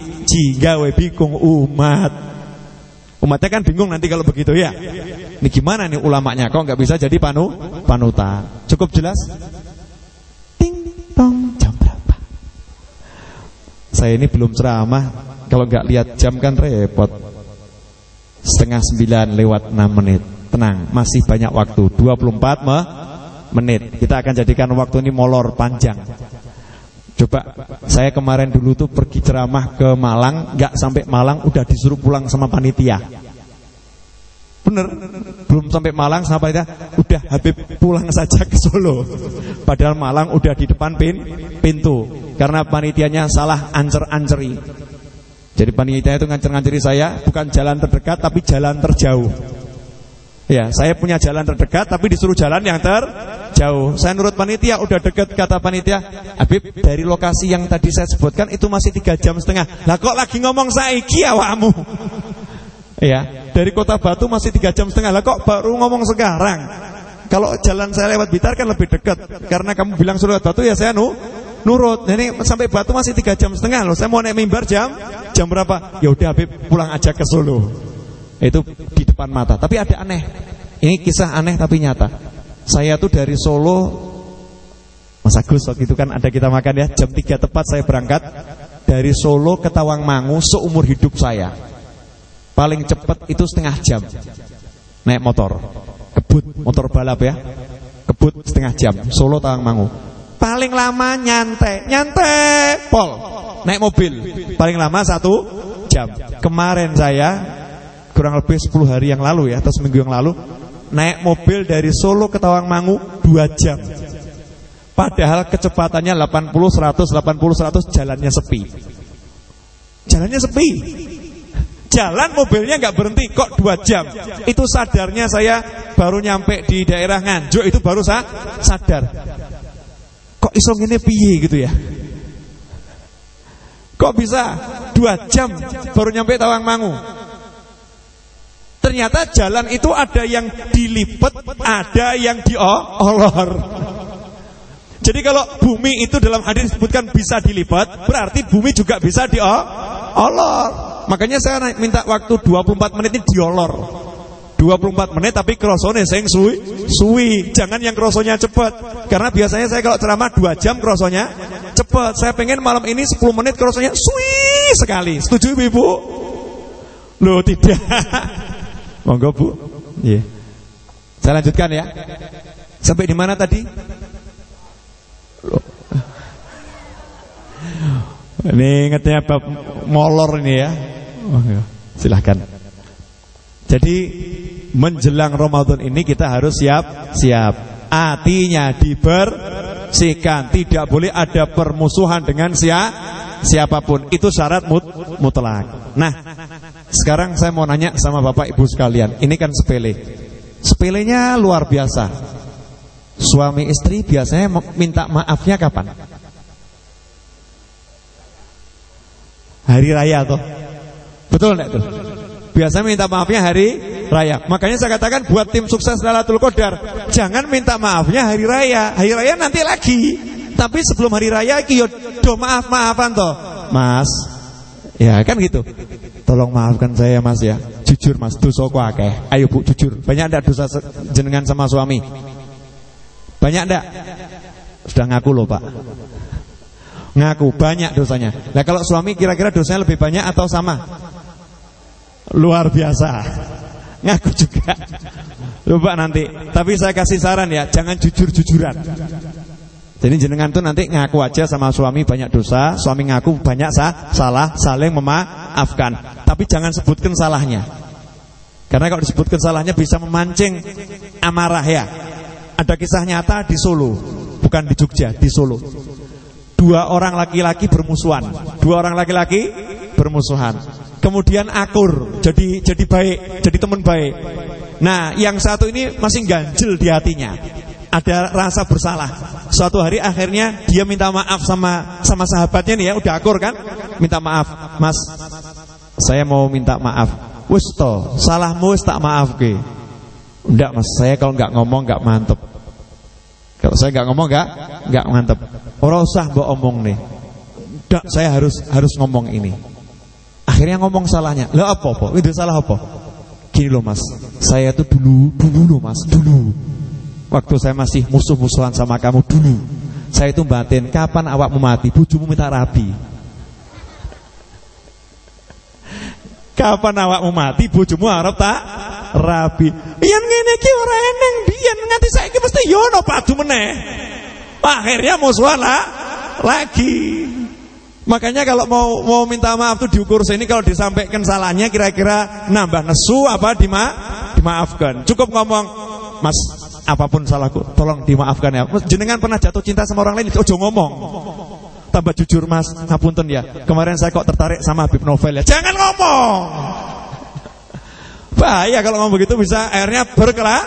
Speaker 1: gawe bingung umat. Umatnya kan bingung nanti kalau begitu ya. Ini gimana nih ulamanya kok nggak bisa jadi panu panutan. Cukup jelas? Ting tong jam berapa? Saya ini belum ceramah kalau nggak lihat jam kan repot. Setengah sembilan lewat enam menit. Tenang, masih banyak waktu. 24 me menit. Kita akan jadikan waktu ini molor panjang. Coba saya kemarin dulu tuh pergi ceramah ke Malang, nggak sampai Malang udah disuruh pulang sama panitia. Bener, belum sampai Malang sama panitia, udah Habib pulang saja ke Solo. Padahal Malang udah di depan pin, pintu, karena panitianya salah ancer-anceri. Jadi panitia itu ngancer-nganceri saya bukan jalan terdekat tapi jalan terjauh. Ya, saya punya jalan terdekat tapi disuruh jalan yang terjauh. Saya nurut panitia udah deket kata panitia. Habib dari lokasi yang tadi saya sebutkan itu masih tiga jam setengah. Lah kok lagi ngomong saiki awakmu? Ya, dari kota Batu masih tiga jam setengah. Lah kok baru ngomong sekarang? Kalau jalan saya lewat Bitar kan lebih dekat. Karena kamu bilang surat Batu ya saya nu nurut. Ini sampai Batu masih tiga jam setengah loh. Saya mau naik mimbar jam jam berapa? Ya udah Habib pulang aja ke Solo. Itu di depan mata. Tapi ada aneh. Ini kisah aneh tapi nyata. Saya tuh dari Solo Mas Agus waktu itu kan ada kita makan ya Jam 3 tepat saya berangkat Dari Solo ke Tawangmangu seumur hidup saya Paling cepat itu setengah jam Naik motor Kebut, motor balap ya Kebut setengah jam Solo Tawangmangu Paling lama nyantai Nyantai pol. Naik mobil. Paling lama satu jam. Kemarin saya Kurang lebih 10 hari yang lalu ya Atau seminggu yang lalu Naik mobil dari Solo ke Tawangmangu 2 jam. Padahal kecepatannya 80, 100, 80, 100 Jalannya sepi. Jalannya sepi. Jalan mobilnya nggak berhenti Kok 2 jam. Itu sadarnya saya baru nyampe di daerah Nganjuk Itu baru saya sadar Kok iso ngene piye gitu ya? Kok bisa dua jam baru nyampe Tawangmangu? Ternyata jalan itu ada yang dilipat, ada yang diolor. Jadi kalau bumi itu dalam hadis disebutkan bisa dilipat, berarti bumi juga bisa diolor. Makanya saya minta waktu 24 menit ini diolor. 24 menit tapi krosone sing suwi, suwi. Jangan yang krosonya cepat. Karena biasanya saya kalau ceramah 2 jam krosonya cepat. Saya pengen malam ini 10 menit krosonya suwi sekali. Setuju Ibu? Loh, tidak. Monggo, Bu. Iya. Yeah. Saya lanjutkan ya. Sampai di mana tadi? Ini ingatnya bab molor ini ya. Silahkan. Jadi menjelang Ramadan ini kita harus siap-siap. Hatinya dibersihkan, tidak boleh ada permusuhan dengan siapa siapa pun. Itu syarat mut, mutlak. Nah, sekarang saya mau nanya sama Bapak Ibu sekalian. Ini kan sepele. Sepelenya luar biasa. Suami istri biasanya minta maafnya kapan? Hari raya tuh. Betul enggak tuh? Biasanya minta maafnya hari raya. Makanya saya katakan buat tim sukses Lailatul Qadar, jangan minta maafnya hari raya. Hari raya nanti lagi. Tapi sebelum hari raya iki yo do maaf-maafan toh. Mas. Ya kan gitu. Tolong maafkan saya Mas ya. Jujur Mas, dosa ku akeh. Ayo Bu jujur. Banyak ndak dosa jenengan sama suami? Banyak ndak? Sudah ngaku loh Pak. Ngaku banyak dosanya. Nah kalau suami kira-kira dosanya lebih banyak atau sama? Luar biasa. Ngaku juga. Coba nanti. Tapi saya kasih saran ya, jangan jujur-jujuran. Jadi jenengan tuh nanti ngaku aja sama suami banyak dosa, suami ngaku banyak sah, salah, saling memaafkan. Tapi jangan sebutkan salahnya. Karena kalau disebutkan salahnya bisa memancing amarah ya. Ada kisah nyata di Solo, bukan di Jogja, di Solo. Dua orang laki-laki bermusuhan. Dua orang laki-laki bermusuhan kemudian akur, jadi jadi baik, jadi teman baik. Nah, yang satu ini masih ganjel di hatinya. ada rasa bersalah. Suatu hari akhirnya dia minta maaf sama sama sahabatnya nih ya, udah akur kan? Minta maaf, Mas. Saya mau minta maaf. Wis salahmu wis tak maaf ke. Enggak Mas, saya kalau nggak ngomong nggak mantep. Kalau saya nggak ngomong nggak nggak mantep. Ora usah mbok omong nih. Enggak, saya harus harus ngomong ini. Akhirnya ngomong salahnya. Lah apa apa? Itu salah apa? Gini loh Mas, saya tuh dulu dulu loh Mas, dulu Waktu saya masih musuh-musuhan sama kamu dulu Saya itu batin Kapan awakmu mati Bujumu minta rabi Kapan awakmu mati Bujumu harap tak rabi Yang ngene ki ora eneng biyen nganti saiki mesti yo ono padu meneh. Akhirnya musuhan lah lagi. Makanya kalau mau mau minta maaf tuh diukur sini kalau disampaikan salahnya kira-kira nambah nesu apa dima dimaafkan. Cukup ngomong, "Mas, apa pun salahku, tolong dimaafkan ya. Jenengan pernah jatuh cinta sama orang lain itu ojo ngomong. Tambah jujur mas, ngapunten ya. Kemarin saya kok tertarik sama Habib Novel ya. Jangan ngomong. Bahaya kalau ngomong begitu bisa akhirnya berkelah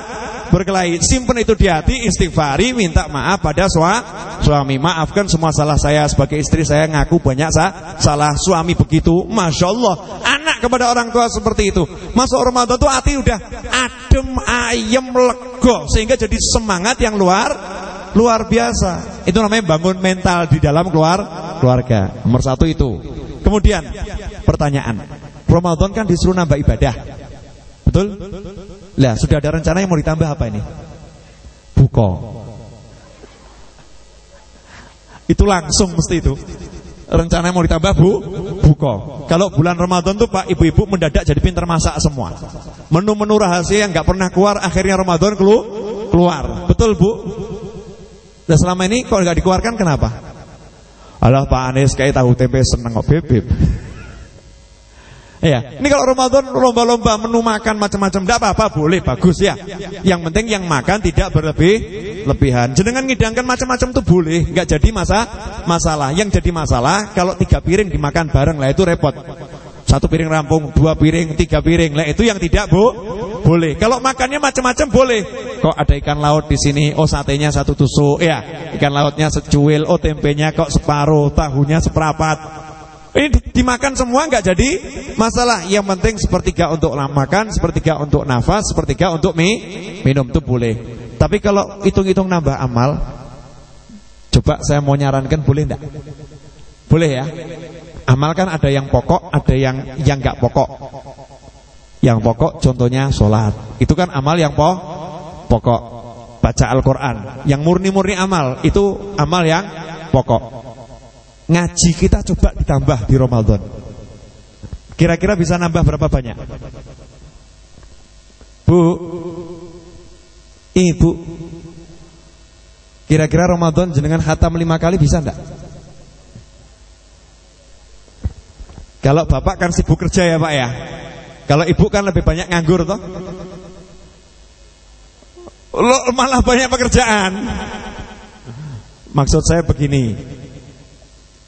Speaker 1: berkelahi. Simpen itu di hati, istighfari, minta maaf pada suami. Maafkan semua salah saya sebagai istri saya ngaku banyak sa salah suami begitu. Masya Allah, anak kepada orang tua seperti itu. Masuk Ramadan tuh hati udah adem, ayem, lego sehingga jadi semangat yang luar luar biasa. Itu namanya bangun mental di dalam keluar keluarga. Nomor satu itu. Kemudian pertanyaan, Ramadan kan disuruh nambah ibadah. Betul? Lah, sudah ada rencana yang mau ditambah apa ini? Buko. Itu langsung mesti itu. Rencana yang mau ditambah bu, buko. Kalau bulan Ramadan tuh Pak ibu-ibu mendadak jadi pinter masak semua. Menu-menu rahasia yang nggak pernah keluar akhirnya Ramadan kelu keluar. Betul Bu? Dan selama ini kalau nggak dikeluarkan kenapa? Allah Pak Anies kayak tahu tempe seneng kok bebek. Ya, ini kalau Ramadan lomba-lomba menu makan macam-macam tidak apa-apa, boleh bagus ya. Yang penting yang makan tidak berlebih lebihan. Jenengan ngidangkan macam-macam tuh boleh, nggak jadi masa masalah. Yang jadi masalah kalau tiga piring dimakan bareng lah itu repot. Satu piring rampung, dua piring, tiga piring. Lah itu yang tidak bu, boleh. Kalau makannya macam-macam boleh. Kok ada ikan laut di sini? Oh satenya satu tusuk, ya. Ikan lautnya secuil, oh tempenya kok separuh, tahunya seperempat. Ini dimakan semua nggak jadi masalah. Yang penting sepertiga untuk makan, sepertiga untuk nafas, sepertiga untuk mie, minum itu boleh. Tapi kalau hitung-hitung nambah amal, coba saya mau nyarankan boleh enggak? Boleh ya? Amal kan ada yang pokok, ada yang yang nggak pokok. Yang pokok contohnya sholat. Itu kan amal yang po pokok. Baca Al-Quran. Yang murni-murni amal, itu amal yang pokok. Ngaji kita coba ditambah di Ramadan. Kira-kira bisa nambah berapa banyak? Bu, ibu, kira-kira Ramadan jenengan khatam lima kali bisa enggak? Kalau bapak kan sibuk kerja ya pak ya. Kalau ibu kan lebih banyak nganggur toh. Lo malah banyak pekerjaan. Maksud saya begini,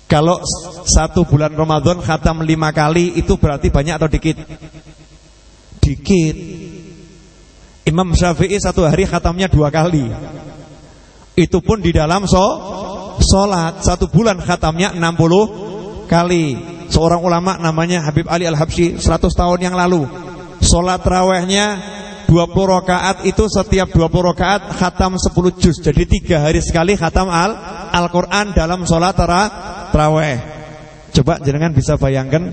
Speaker 1: kalau satu bulan Ramadan khatam lima kali itu berarti banyak atau dikit? Dikit. Imam Syafi'i satu hari khatamnya dua kali. Itu pun di dalam so, sholat satu bulan khatamnya 60 kali. Seorang ulama namanya Habib Ali Al-Habsyi 100 tahun yang lalu. Sholat rawehnya 20 rakaat itu setiap 20 rakaat khatam 10 juz. Jadi tiga hari sekali khatam al Al-Quran dalam sholat Traweh. Coba jenengan bisa bayangkan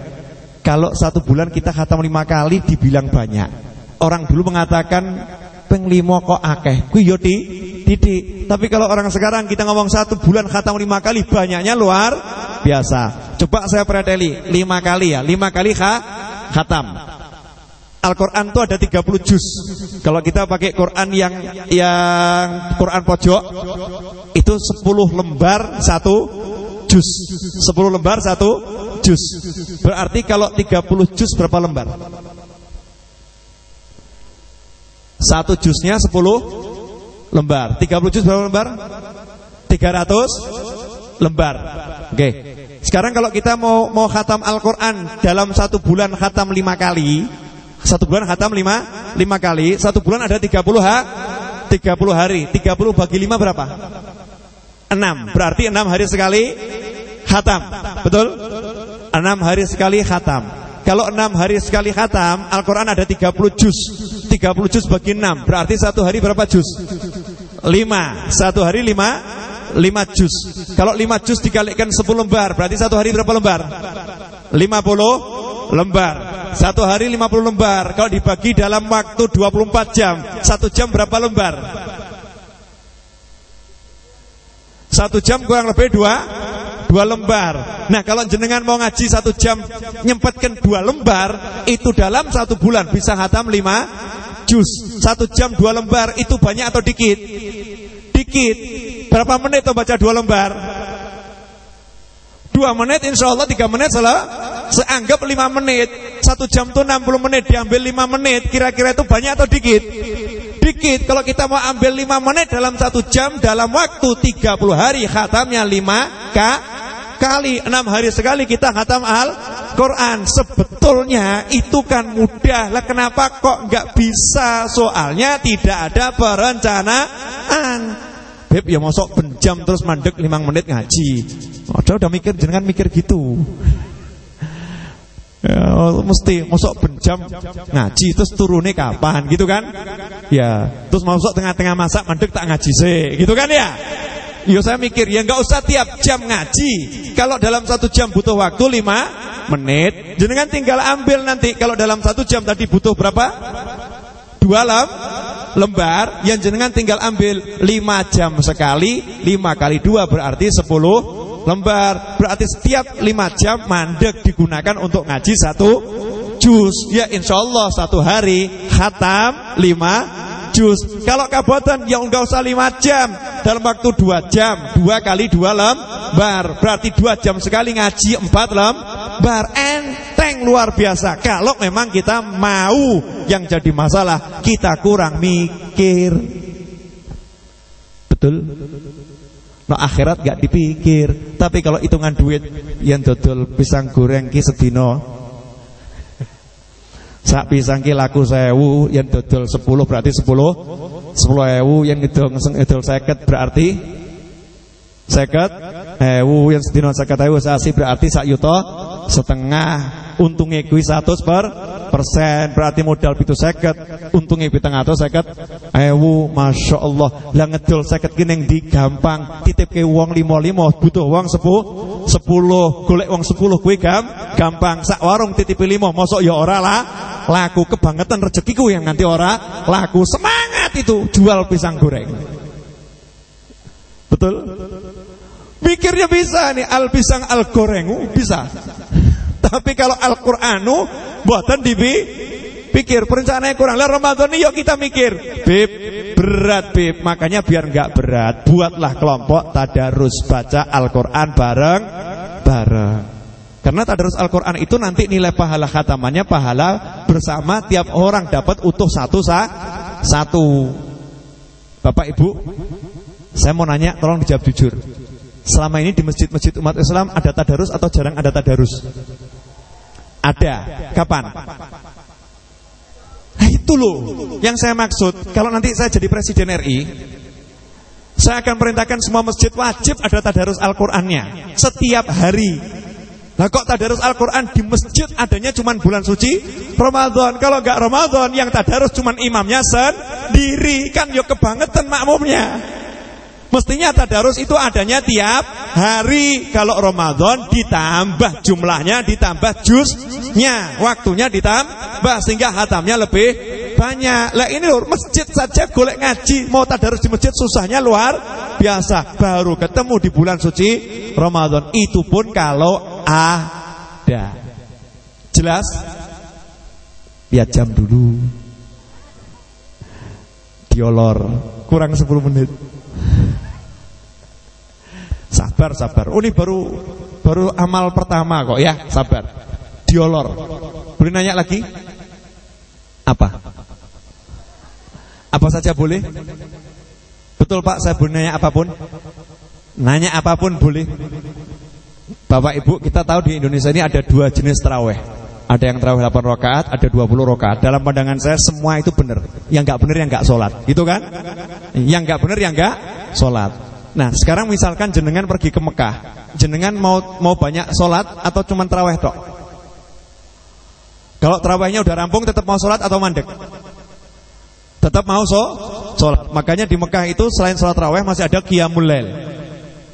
Speaker 1: kalau satu bulan kita khatam lima kali dibilang banyak. Orang dulu mengatakan peng limo kok akeh. Ku yo titik. Tapi kalau orang sekarang kita ngomong satu bulan khatam lima kali banyaknya luar biasa. Coba saya preteli lima kali ya, lima kali kha, khatam. Al-Quran itu ada 30 juz. Kalau kita pakai Quran yang yang Quran pojok Itu 10 lembar satu juz. 10 lembar satu juz. Berarti kalau 30 juz berapa lembar? Satu juznya 10 lembar. 30 juz berapa lembar? 300 lembar. Oke. Sekarang kalau kita mau mau khatam Al-Quran Dalam satu bulan khatam lima kali Satu bulan khatam lima, lima kali. Satu bulan ada 30 ha, 30 hari. 30 bagi 5 berapa? 6 Berarti 6 hari sekali Khatam. Betul? 6 hari sekali khatam. Kalau 6 hari sekali khatam Al-Quran ada 30 juz. 30 juz bagi 6 Berarti satu hari berapa juz? 5 Satu hari 5 5 juz. Kalau 5 juz dikalikan 10 lembar Berarti satu hari berapa lembar? 50 lembar Satu hari 50 lembar Kalau dibagi dalam waktu 24 jam Satu jam berapa lembar? Satu jam kurang lebih dua Dua lembar Nah kalau jenengan mau ngaji satu jam Nyempetkan dua lembar Itu dalam satu bulan bisa hatam lima juz Satu jam dua lembar Itu banyak atau dikit? Dikit Berapa menit tuh baca dua lembar? Dua menit insya Allah tiga menit salah Seanggap lima menit Satu jam tuh 60 menit Diambil lima menit Kira-kira itu banyak atau dikit? Dikit. Kalau kita mau ambil lima menit dalam satu jam Dalam waktu 30 hari Khatamnya lima k kali. Enam hari sekali kita khatam Al-Quran. Sebetulnya itu kan mudah. Lah kenapa kok nggak bisa? Soalnya tidak ada perencanaan. Beb ya mosok benjam terus mandek limang menit ngaji. Udah udah mikir jangan mikir gitu. Ya, mesti masuk benjam ngaji terus turunnya kapan gitu kan? Ya, terus masuk tengah-tengah masak mandek tak ngaji sih, gitu kan ya? Yo saya mikir ya nggak usah tiap jam ngaji. Kalau dalam satu jam butuh waktu lima menit, jenengan tinggal ambil nanti. Kalau dalam satu jam tadi butuh berapa? Dua lem, lembar. Yang jenengan tinggal ambil lima jam sekali, lima kali dua berarti sepuluh lembar. Berarti setiap lima jam mandek digunakan untuk ngaji satu juz. Ya insya Allah satu hari khatam lima juz. Kalau kabupaten ya enggak usah lima jam. Dalam waktu dua jam, dua kali dua lembar. Berarti dua jam sekali ngaji empat lembar. Enteng luar biasa. Kalau memang kita mau yang jadi masalah kita kurang mikir. Betul? No akhirat gak dipikir. Tapi kalau hitungan duit yang dodol pisang goreng ki sedino. Sak pisang ki laku sewu, yang dodol sepuluh berarti sepuluh. Sepuluh ewu, yang ngedol seket berarti seket ewu, yang sedino seket ewu sasi berarti sak yuto setengah. Untungnya kuwi 100 per persen. Berarti modal pitu seket. Untungnya pitang atau seket. Ewu masya Allah. Lah ngedol seket gini di gampang. Titip ke uang limo limo butuh uang sepu sepuluh. Golek uang sepuluh kue gam gampang. Sak warung titip limo mosok ya ora lah. Laku kebangetan rezekiku yang nanti ora laku. Semangat itu. Jual pisang goreng. Betul? Pikirnya bisa nih. Al pisang al goreng. Uh, bisa. Tapi kalau Al Quranu buatan dibi pikir perencanaannya kurang. Lah Ramadan ini yuk kita mikir. Bib, berat bib. Makanya biar nggak berat, buatlah kelompok tadarus baca Al-Qur'an bareng bareng. Karena tadarus Al-Qur'an itu nanti nilai pahala khatamannya pahala bersama tiap orang dapat utuh satu sa satu. Bapak Ibu, saya mau nanya, tolong dijawab jujur. Selama ini di masjid-masjid umat Islam ada tadarus atau jarang ada tadarus? Ada. Kapan? Nah itu loh yang saya maksud. Kalau nanti saya jadi presiden RI, saya akan perintahkan semua masjid wajib ada tadarus Al-Qur'annya setiap hari. Nah kok tadarus Al-Quran di masjid adanya cuma bulan suci Ramadan Kalau nggak Ramadan yang tadarus cuma imamnya sendiri Kan yuk kebangetan makmumnya Mestinya tadarus itu adanya tiap hari. Kalau Ramadan ditambah jumlahnya, ditambah juznya, waktunya ditambah sehingga hatamnya lebih banyak. Lah ini loh, masjid saja golek ngaji, mau tadarus di masjid susahnya luar biasa. Baru ketemu di bulan suci Ramadan. Itu pun kalau ada. Jelas? Ya jam dulu. Diolor kurang 10 menit. Sabar, sabar. Oh ini baru baru amal pertama kok ya, sabar. Diolor. Boleh nanya lagi? Apa? Apa saja boleh? Betul Pak, saya boleh nanya apa pun? Nanya apa pun boleh. Bapak Ibu, kita tahu di Indonesia ini ada dua jenis terawih. Ada yang terawih 8 rakaat, ada 20 rakaat. Dalam pandangan saya semua itu benar. Yang nggak benar yang nggak sholat, gitu kan? Yang nggak benar yang nggak sholat. Nah, sekarang misalkan jenengan pergi ke Mekah, jenengan mau mau banyak sholat atau cuma terawih tok? Kalau terawihnya udah rampung, tetap mau sholat atau mandek? Tetap mau so, sholat. Makanya di Mekah itu selain sholat terawih masih ada qiyamul lail.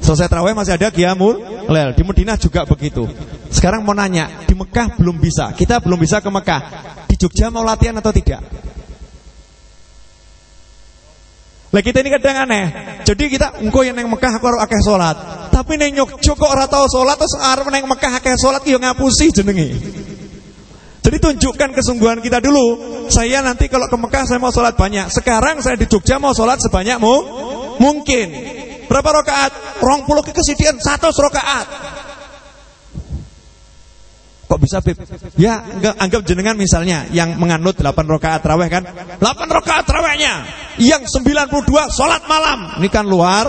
Speaker 1: Selesai terawih masih ada qiyamul lail. Di Madinah juga begitu. Sekarang mau nanya, di Mekah belum bisa. Kita belum bisa ke Mekah. Di Jogja mau latihan atau tidak? Lah kita ini kadang aneh. Jadi kita engko yang neng Mekah harus akeh salat. Tapi neng Yogyakarta kok ora tau salat terus arep neng Mekah akeh salat yo ngapusi jenenge. Jadi tunjukkan kesungguhan kita dulu. Saya nanti kalau ke Mekah saya mau sholat banyak. Sekarang saya di Jogja mau sholat sebanyak mu mungkin. Berapa rakaat? Rong puluh kekesidian satu rakaat. Kok bisa Bib? Ya enggak, anggap jenengan misalnya yang menganut 8 rakaat raweh kan? 8 rakaat rawehnya Yang 92 sholat malam. Ini kan luar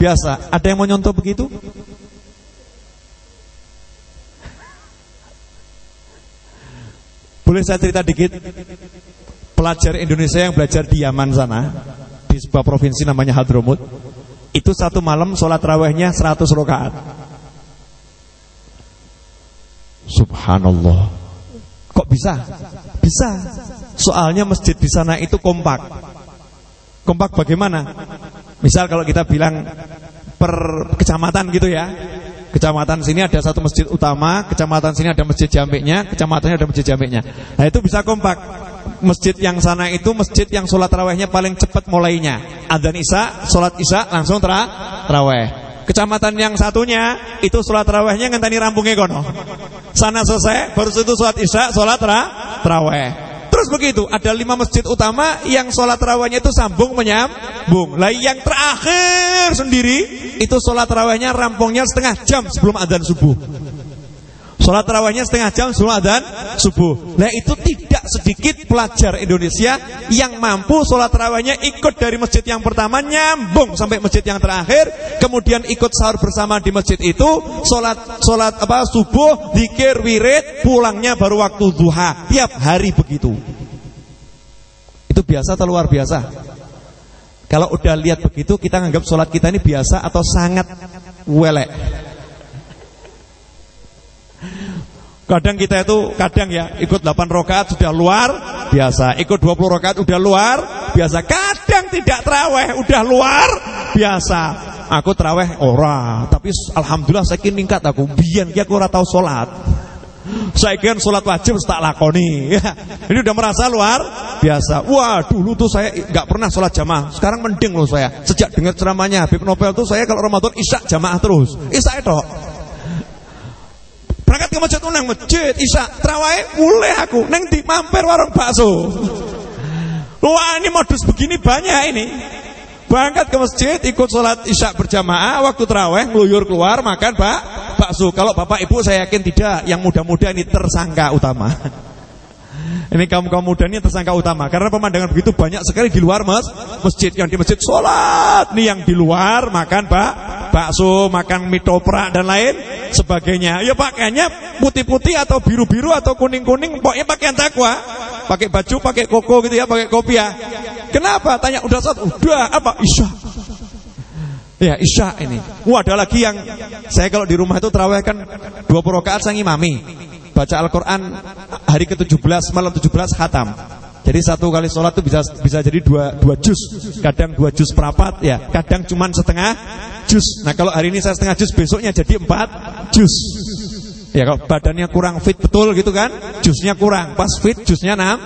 Speaker 1: biasa. Ada yang mau nyontoh begitu? Boleh saya cerita dikit? Pelajar Indonesia yang belajar di Yaman sana Di sebuah provinsi namanya Hadromut Itu satu malam sholat rawehnya 100 rakaat Subhanallah. Kok bisa? Bisa. Soalnya masjid di sana itu kompak. Kompak bagaimana? Misal kalau kita bilang per kecamatan gitu ya. Kecamatan sini ada satu masjid utama, kecamatan sini ada masjid jamiknya, kecamatannya ada masjid jamiknya. Nah itu bisa kompak. Masjid yang sana itu masjid yang sholat rawehnya paling cepat mulainya. Adzan isya, sholat isya langsung teraweh. Kecamatan yang satunya itu sholat rawehnya ngenteni rampungnya kono. Sana selesai, baru itu sholat isya, sholat ra, raweh. Terus begitu, ada lima masjid utama yang sholat rawehnya itu sambung menyambung. Lah yang terakhir sendiri itu sholat rawehnya rampungnya setengah jam sebelum adzan subuh. Sholat tarawihnya setengah jam sebelum adzan subuh. Nah itu tidak sedikit pelajar Indonesia yang mampu sholat tarawihnya ikut dari masjid yang pertama nyambung sampai masjid yang terakhir, kemudian ikut sahur bersama di masjid itu, sholat sholat apa subuh, dikir wirid, pulangnya baru waktu duha. Tiap hari begitu. Itu biasa atau luar biasa? Kalau udah lihat begitu, kita anggap sholat kita ini biasa atau sangat welek. Kadang kita itu kadang ya ikut 8 rakaat sudah luar biasa, ikut 20 rakaat udah luar biasa. Kadang tidak teraweh udah luar biasa. Aku teraweh ora, tapi alhamdulillah saya kini ningkat aku. Biyen ki aku ora tau salat. Saya kira sholat wajib tak lakoni. Ini udah merasa luar biasa. Wah, dulu tuh saya nggak pernah sholat jamaah. Sekarang mending loh saya. Sejak dengar ceramahnya Habib Nobel tuh saya kalau Ramadan isya jamaah terus. Isya itu. Berangkat ke masjid nang masjid isya terawih mulai aku neng di mampir warung bakso. Wah ini modus begini banyak ini. Berangkat ke masjid ikut sholat isya berjamaah waktu terawih ngeluyur keluar makan pak bakso. Kalau bapak ibu saya yakin tidak. Yang muda-muda ini tersangka utama. Ini kaum kaum muda ini tersangka utama. Karena pemandangan begitu banyak sekali di luar mas. Masjid yang di masjid sholat. Nih yang di luar makan pak bakso makan mie toprak dan lain sebagainya. Ya pakaiannya putih-putih atau biru-biru atau kuning-kuning pokoknya pakaian takwa. Pakai baju pakai koko gitu ya pakai kopi ya. Kenapa? Tanya udah sholat udah. Apa? Isya. Ya isya ini. Wah ada lagi yang saya kalau di rumah itu terawih kan 20 rakaat sang imami baca Al-Quran hari ke-17 malam 17 khatam. Jadi satu kali sholat itu bisa bisa jadi dua, dua juz. Kadang dua juz perapat ya. Kadang cuma setengah juz. Nah kalau hari ini saya setengah juz besoknya jadi empat juz. Ya kalau badannya kurang fit betul gitu kan? Juznya kurang. Pas fit juznya nam,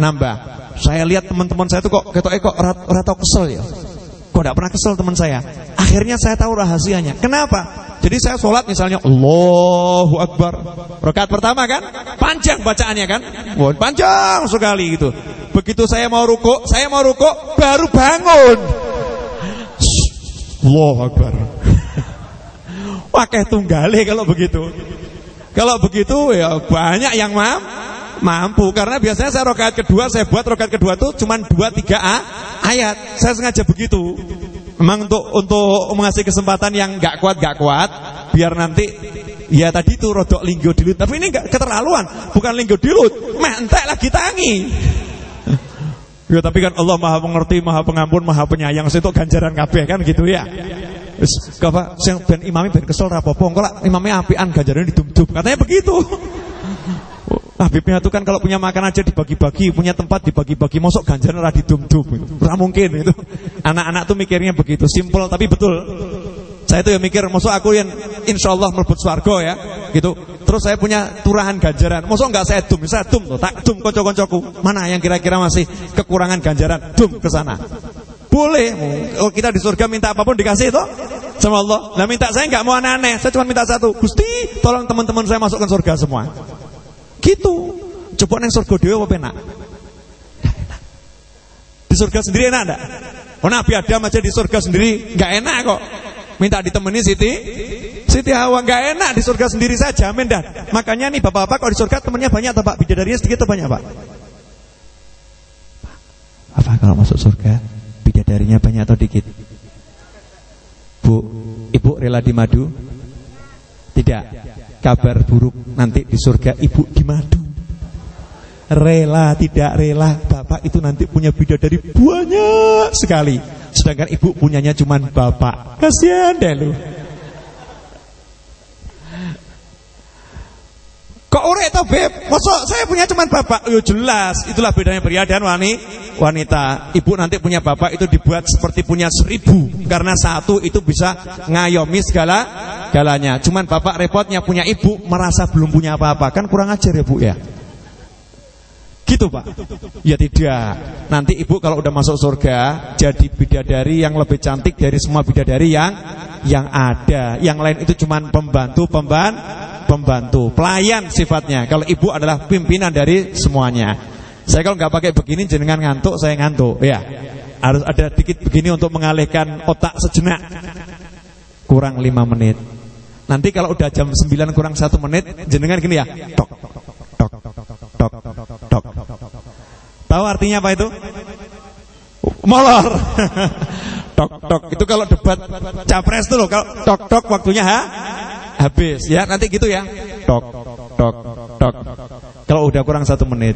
Speaker 1: nambah. Saya lihat teman-teman saya tuh kok Ketok kok rata kesel ya. Kok tidak pernah kesel teman saya? Akhirnya saya tahu rahasianya. Kenapa? Jadi saya sholat misalnya Allahu Akbar. Rakaat pertama kan Panjang bacaannya kan. Panjang sekali gitu. Begitu saya mau ruko Saya mau ruko baru bangun. Allahu Akbar. Pakai tunggale kalau begitu. Kalau begitu ya banyak yang mam mampu. Karena biasanya saya rokaat kedua saya buat rokaat kedua tuh cuma dua tiga ayat. Saya sengaja begitu Memang untuk untuk mengasih kesempatan yang gak kuat gak kuat, biar nanti Ya tadi itu rodok linggo dilut, tapi ini enggak keterlaluan, bukan linggo dilut, mentek lagi tangi. Ya tapi kan Allah Maha Pengerti, Maha Pengampun, Maha Penyayang, itu ganjaran kabeh kan gitu ya. Wis apa sing ben imami ben kesel ra apa-apa, engko lak imame apian ganjarane didum-dum. Katanya begitu. Habibnya itu kan kalau punya makan aja dibagi-bagi, punya tempat dibagi-bagi, mosok ganjaran ra didum-dum. Ora mungkin itu. Anak-anak tuh mikirnya begitu, simple tapi betul. Saya tuh ya mikir, mosok aku yang insya Allah melebut swarga ya, gitu. Terus saya punya turahan ganjaran, mosok enggak saya dum, saya dum tuh, tak dum konco-koncoku. Mana yang kira-kira masih kekurangan ganjaran, dum ke sana. Boleh, oh, kita di surga minta apa pun dikasih toh sama Allah. Nah minta saya nggak mau aneh-aneh, saya cuma minta satu. Gusti, tolong teman-teman saya masukkan surga semua. Gitu. Coba neng surga dewa apa enak? Di surga sendiri enak enggak? Oh Nabi Adam aja di surga sendiri nggak enak kok. Minta ditemani Siti Siti Hawa nggak enak di surga sendiri saya jamin dah. Makanya nih bapak-bapak kalau di surga temennya banyak atau Pak? Bidadarinya sedikit atau banyak Pak? Apa kalau masuk surga bidadarinya banyak atau dikit? Bu, ibu rela di madu? Tidak kabar buruk nanti di surga ibu di madu. Rela tidak rela bapak itu nanti punya bidadari banyak sekali. Sedangkan ibu punyanya cuma bapak. Kasihan deh lu. Kok urek toh beb? Masa saya punya cuma bapak? Yo jelas, itulah bedanya pria dan wanita. Ibu nanti punya bapak itu dibuat seperti punya seribu karena satu itu bisa ngayomi segala galanya. Cuman bapak repotnya punya ibu merasa belum punya apa-apa kan kurang ajar ya bu ya. Gitu pak? Ya tidak. Nanti ibu kalau udah masuk surga jadi bidadari yang lebih cantik dari semua bidadari yang yang ada. Yang lain itu cuman pembantu pemban pembantu, pelayan sifatnya. Kalau ibu adalah pimpinan dari semuanya. Saya kalau nggak pakai begini jenengan ngantuk, saya ngantuk. Ya, harus ada dikit begini untuk mengalihkan otak sejenak. Kurang lima menit. Nanti kalau udah jam 9 kurang satu menit, jenengan gini ya, tok, tok, tok, tok. Tahu artinya apa itu? Molor. tok, tok. Itu kalau debat capres tuh loh, kalau tok, tok waktunya ha? habis. Ya nanti gitu ya. Tok tok tok kalau udah kurang satu menit.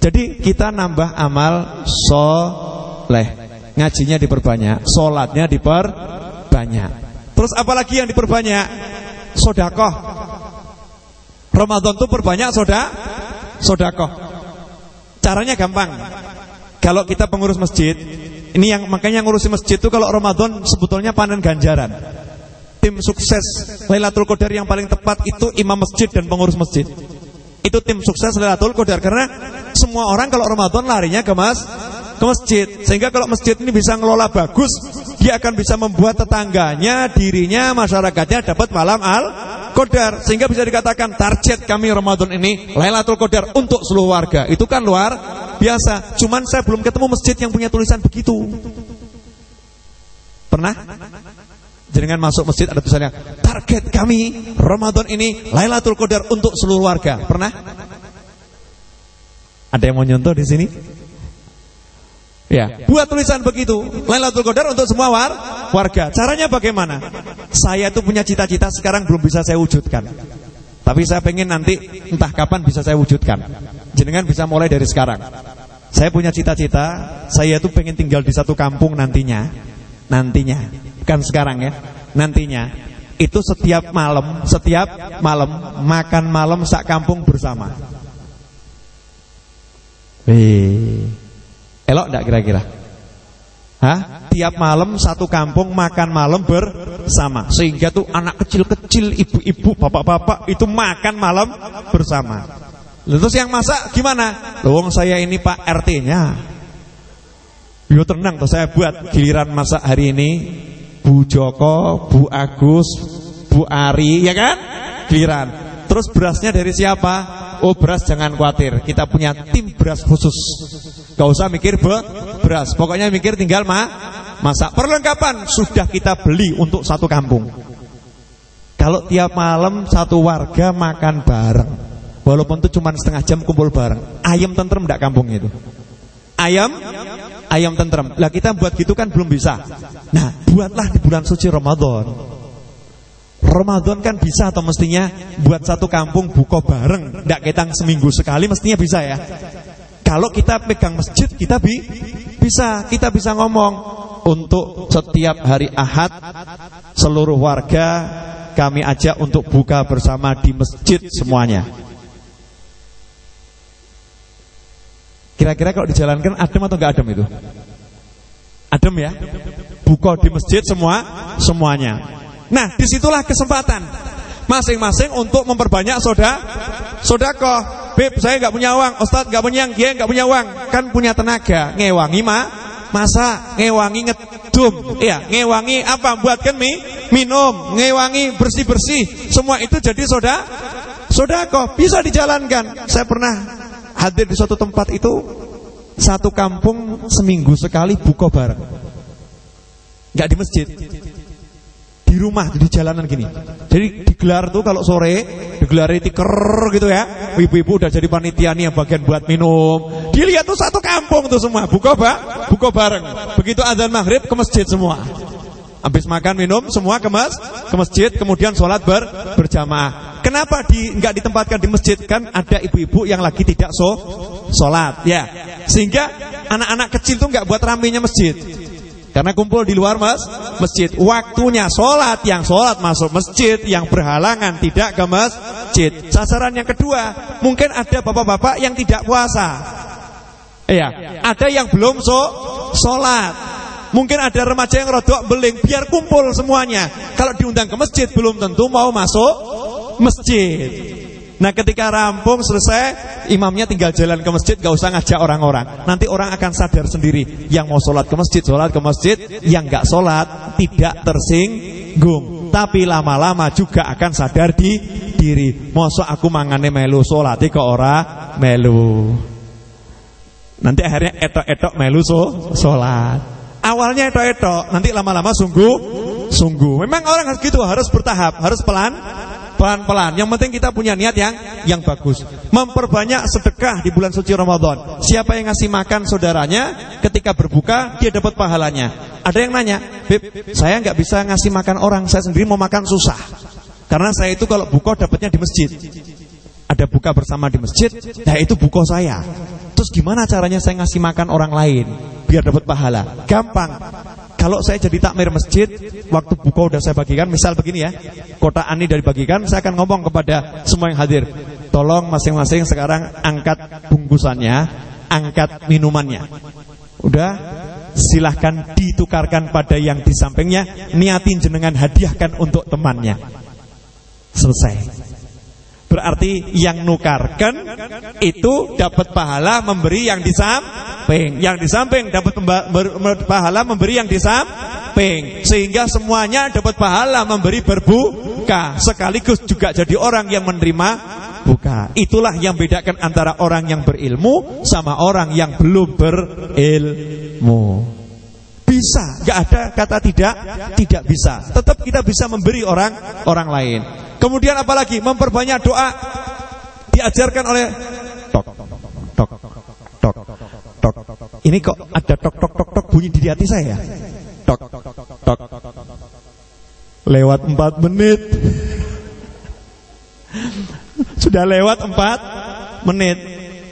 Speaker 1: Jadi kita nambah amal soleh. Ngajinya diperbanyak sholatnya diperbanyak. Terus apalagi yang diperbanyak? Sodakoh. Ramadan tuh perbanyak soda sodakoh caranya gampang kalau kita pengurus masjid ini yang makanya ngurusi masjid itu kalau Ramadan sebetulnya panen ganjaran tim sukses Lailatul Qadar yang paling tepat itu imam masjid dan pengurus masjid. Itu tim sukses Lailatul Qadar karena semua orang kalau Ramadan larinya ke mas ke masjid. Sehingga kalau masjid ini bisa ngelola bagus, dia akan bisa membuat tetangganya, dirinya, masyarakatnya dapat malam al Qadar. Sehingga bisa dikatakan target kami Ramadan ini Lailatul Qadar untuk seluruh warga. Itu kan luar biasa. Cuman saya belum ketemu masjid yang punya tulisan begitu. Pernah? Jenengan masuk masjid ada tulisannya target kami Ramadan ini Lailatul Qadar untuk seluruh warga. Pernah? Ada yang mau nyontoh di sini? Ya, buat tulisan begitu. Lailatul Qadar untuk semua war warga. Caranya bagaimana? Saya itu punya cita-cita sekarang belum bisa saya wujudkan. Tapi saya pengen nanti entah kapan bisa saya wujudkan. Jenengan bisa mulai dari sekarang. Saya punya cita-cita, saya itu pengen tinggal di satu kampung nantinya. Nantinya bukan sekarang ya, nantinya itu setiap malam, setiap malam makan malam sak kampung bersama. Eh, elok enggak kira-kira? Hah? Tiap malam satu kampung makan malam bersama Sehingga tuh anak kecil-kecil, ibu-ibu, bapak-bapak itu makan malam bersama Terus yang masak gimana? Lowong saya ini pak RT-nya Yo tenang tuh saya buat giliran masak hari ini Bu Joko, Bu Agus, Bu Ari, ya kan? Giliran. Terus berasnya dari siapa? Oh beras jangan khawatir, kita punya tim beras khusus. Gak usah mikir be, beras, pokoknya mikir tinggal ma, masak. Perlengkapan sudah kita beli untuk satu kampung. Kalau tiap malam satu warga makan bareng, walaupun itu cuma setengah jam kumpul bareng, ayam tentrem enggak kampung itu? Ayam ayam tentrem. Lah kita buat gitu kan belum bisa. Nah, buatlah di bulan suci Ramadan. Ramadan kan bisa atau mestinya buat satu kampung buka bareng, tidak ketang seminggu sekali mestinya bisa ya. Kalau kita pegang masjid kita bi bisa, kita bisa ngomong untuk setiap hari Ahad seluruh warga kami ajak untuk buka bersama di masjid semuanya. Kira-kira kalau dijalankan adem atau enggak adem itu? Adem ya? Buka di masjid semua semuanya. Nah, di situlah kesempatan masing-masing untuk memperbanyak soda, sodako. Beb, saya nggak punya uang, Ustadz nggak punya, dia nggak punya uang, kan punya tenaga, ngewangi ma, masa ngewangi ngedum, iya, ngewangi apa? Buatkan mie, minum, ngewangi bersih bersih, semua itu jadi soda, sodako bisa dijalankan. Saya pernah hadir di suatu tempat itu satu kampung seminggu sekali buka bareng, nggak di masjid di rumah di jalanan gini. Jadi digelar tuh kalau sore digelar tiker gitu ya. Ibu-ibu udah jadi panitia nih yang bagian buat minum. Dilihat tuh satu kampung tuh semua buka pak, buka bareng. Begitu azan maghrib ke masjid semua. Habis makan minum semua ke mas, ke masjid kemudian sholat ber, berjamaah. Kenapa di nggak ditempatkan di masjid kan ada ibu-ibu yang lagi tidak so sholat ya sehingga anak-anak kecil tuh nggak buat ramenya masjid karena kumpul di luar mas, masjid. Waktunya sholat, yang sholat masuk masjid, yang berhalangan tidak ke masjid. Sasaran yang kedua, mungkin ada bapak-bapak yang tidak puasa. Iya, ada yang belum so, sholat. Mungkin ada remaja yang rodok beling, biar kumpul semuanya. Kalau diundang ke masjid, belum tentu mau masuk masjid. Nah ketika rampung selesai Imamnya tinggal jalan ke masjid Gak usah ngajak orang-orang. Nanti orang akan sadar sendiri Yang mau sholat ke masjid Sholat ke masjid Yang gak sholat Tidak tersinggung. Tapi lama-lama juga akan sadar di diri Masa aku mangane melu sholat ke orang melu? Nanti akhirnya etok-etok melu so, sholat. Awalnya etok-etok Nanti lama-lama sungguh Sungguh. Memang orang harus gitu Harus bertahap Harus pelan pelan-pelan. Yang penting kita punya niat yang yang bagus. Memperbanyak sedekah di bulan suci Ramadan. Siapa yang ngasih makan saudaranya ketika berbuka dia dapat pahalanya. Ada yang nanya, "Beb, saya nggak bisa ngasih makan orang, saya sendiri mau makan susah." Karena saya itu kalau buka dapatnya di masjid. Ada buka bersama di masjid, nah itu buka saya. Terus gimana caranya saya ngasih makan orang lain biar dapat pahala? Gampang. Kalau saya jadi takmir masjid, waktu buka udah saya bagikan, misal begini ya, kota ani dari bagikan, saya akan ngomong kepada semua yang hadir, tolong masing-masing sekarang angkat bungkusannya, angkat minumannya. Udah, silahkan ditukarkan pada yang di sampingnya, niatin jenengan hadiahkan untuk temannya. Selesai. Berarti yang nukarkan itu dapat pahala memberi yang di samping. Yang di samping dapat pahala memberi yang di samping. Sehingga semuanya dapat pahala memberi berbuka. Sekaligus juga jadi orang yang menerima buka. Itulah yang bedakan antara orang yang berilmu sama orang yang belum berilmu. Bisa, nggak ada kata tidak, tidak bisa. Tetap kita bisa memberi orang orang lain. Kemudian apalagi memperbanyak doa diajarkan oleh tok tok tok ini kok ada tok tok tok tok bunyi di hati saya. Tok tok. Lewat empat menit. Sudah lewat empat menit.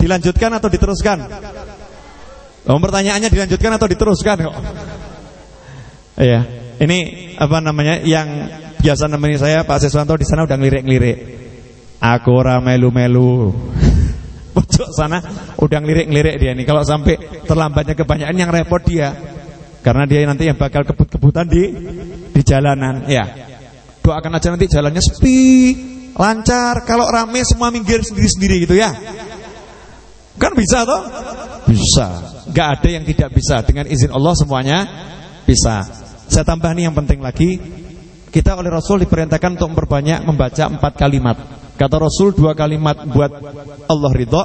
Speaker 1: Dilanjutkan atau diteruskan? Oh, pertanyaannya dilanjutkan atau diteruskan kok? Iya. Ini apa namanya yang biasa namanya saya Pak Seswanto di sana udah ngelirik-ngelirik. Aku ramelu-melu pojok sana udah ngelirik-ngelirik dia nih. Kalau sampai terlambatnya kebanyakan yang repot dia. Karena dia nanti yang bakal kebut-kebutan di di jalanan. Ya. Doakan aja nanti jalannya sepi, lancar. Kalau rame semua minggir sendiri-sendiri gitu ya. Kan bisa toh? Bisa. Gak ada yang tidak bisa. Dengan izin Allah semuanya bisa. Saya tambah nih yang penting lagi. Kita oleh Rasul diperintahkan untuk memperbanyak membaca empat kalimat. Kata Rasul dua kalimat buat Allah ridho,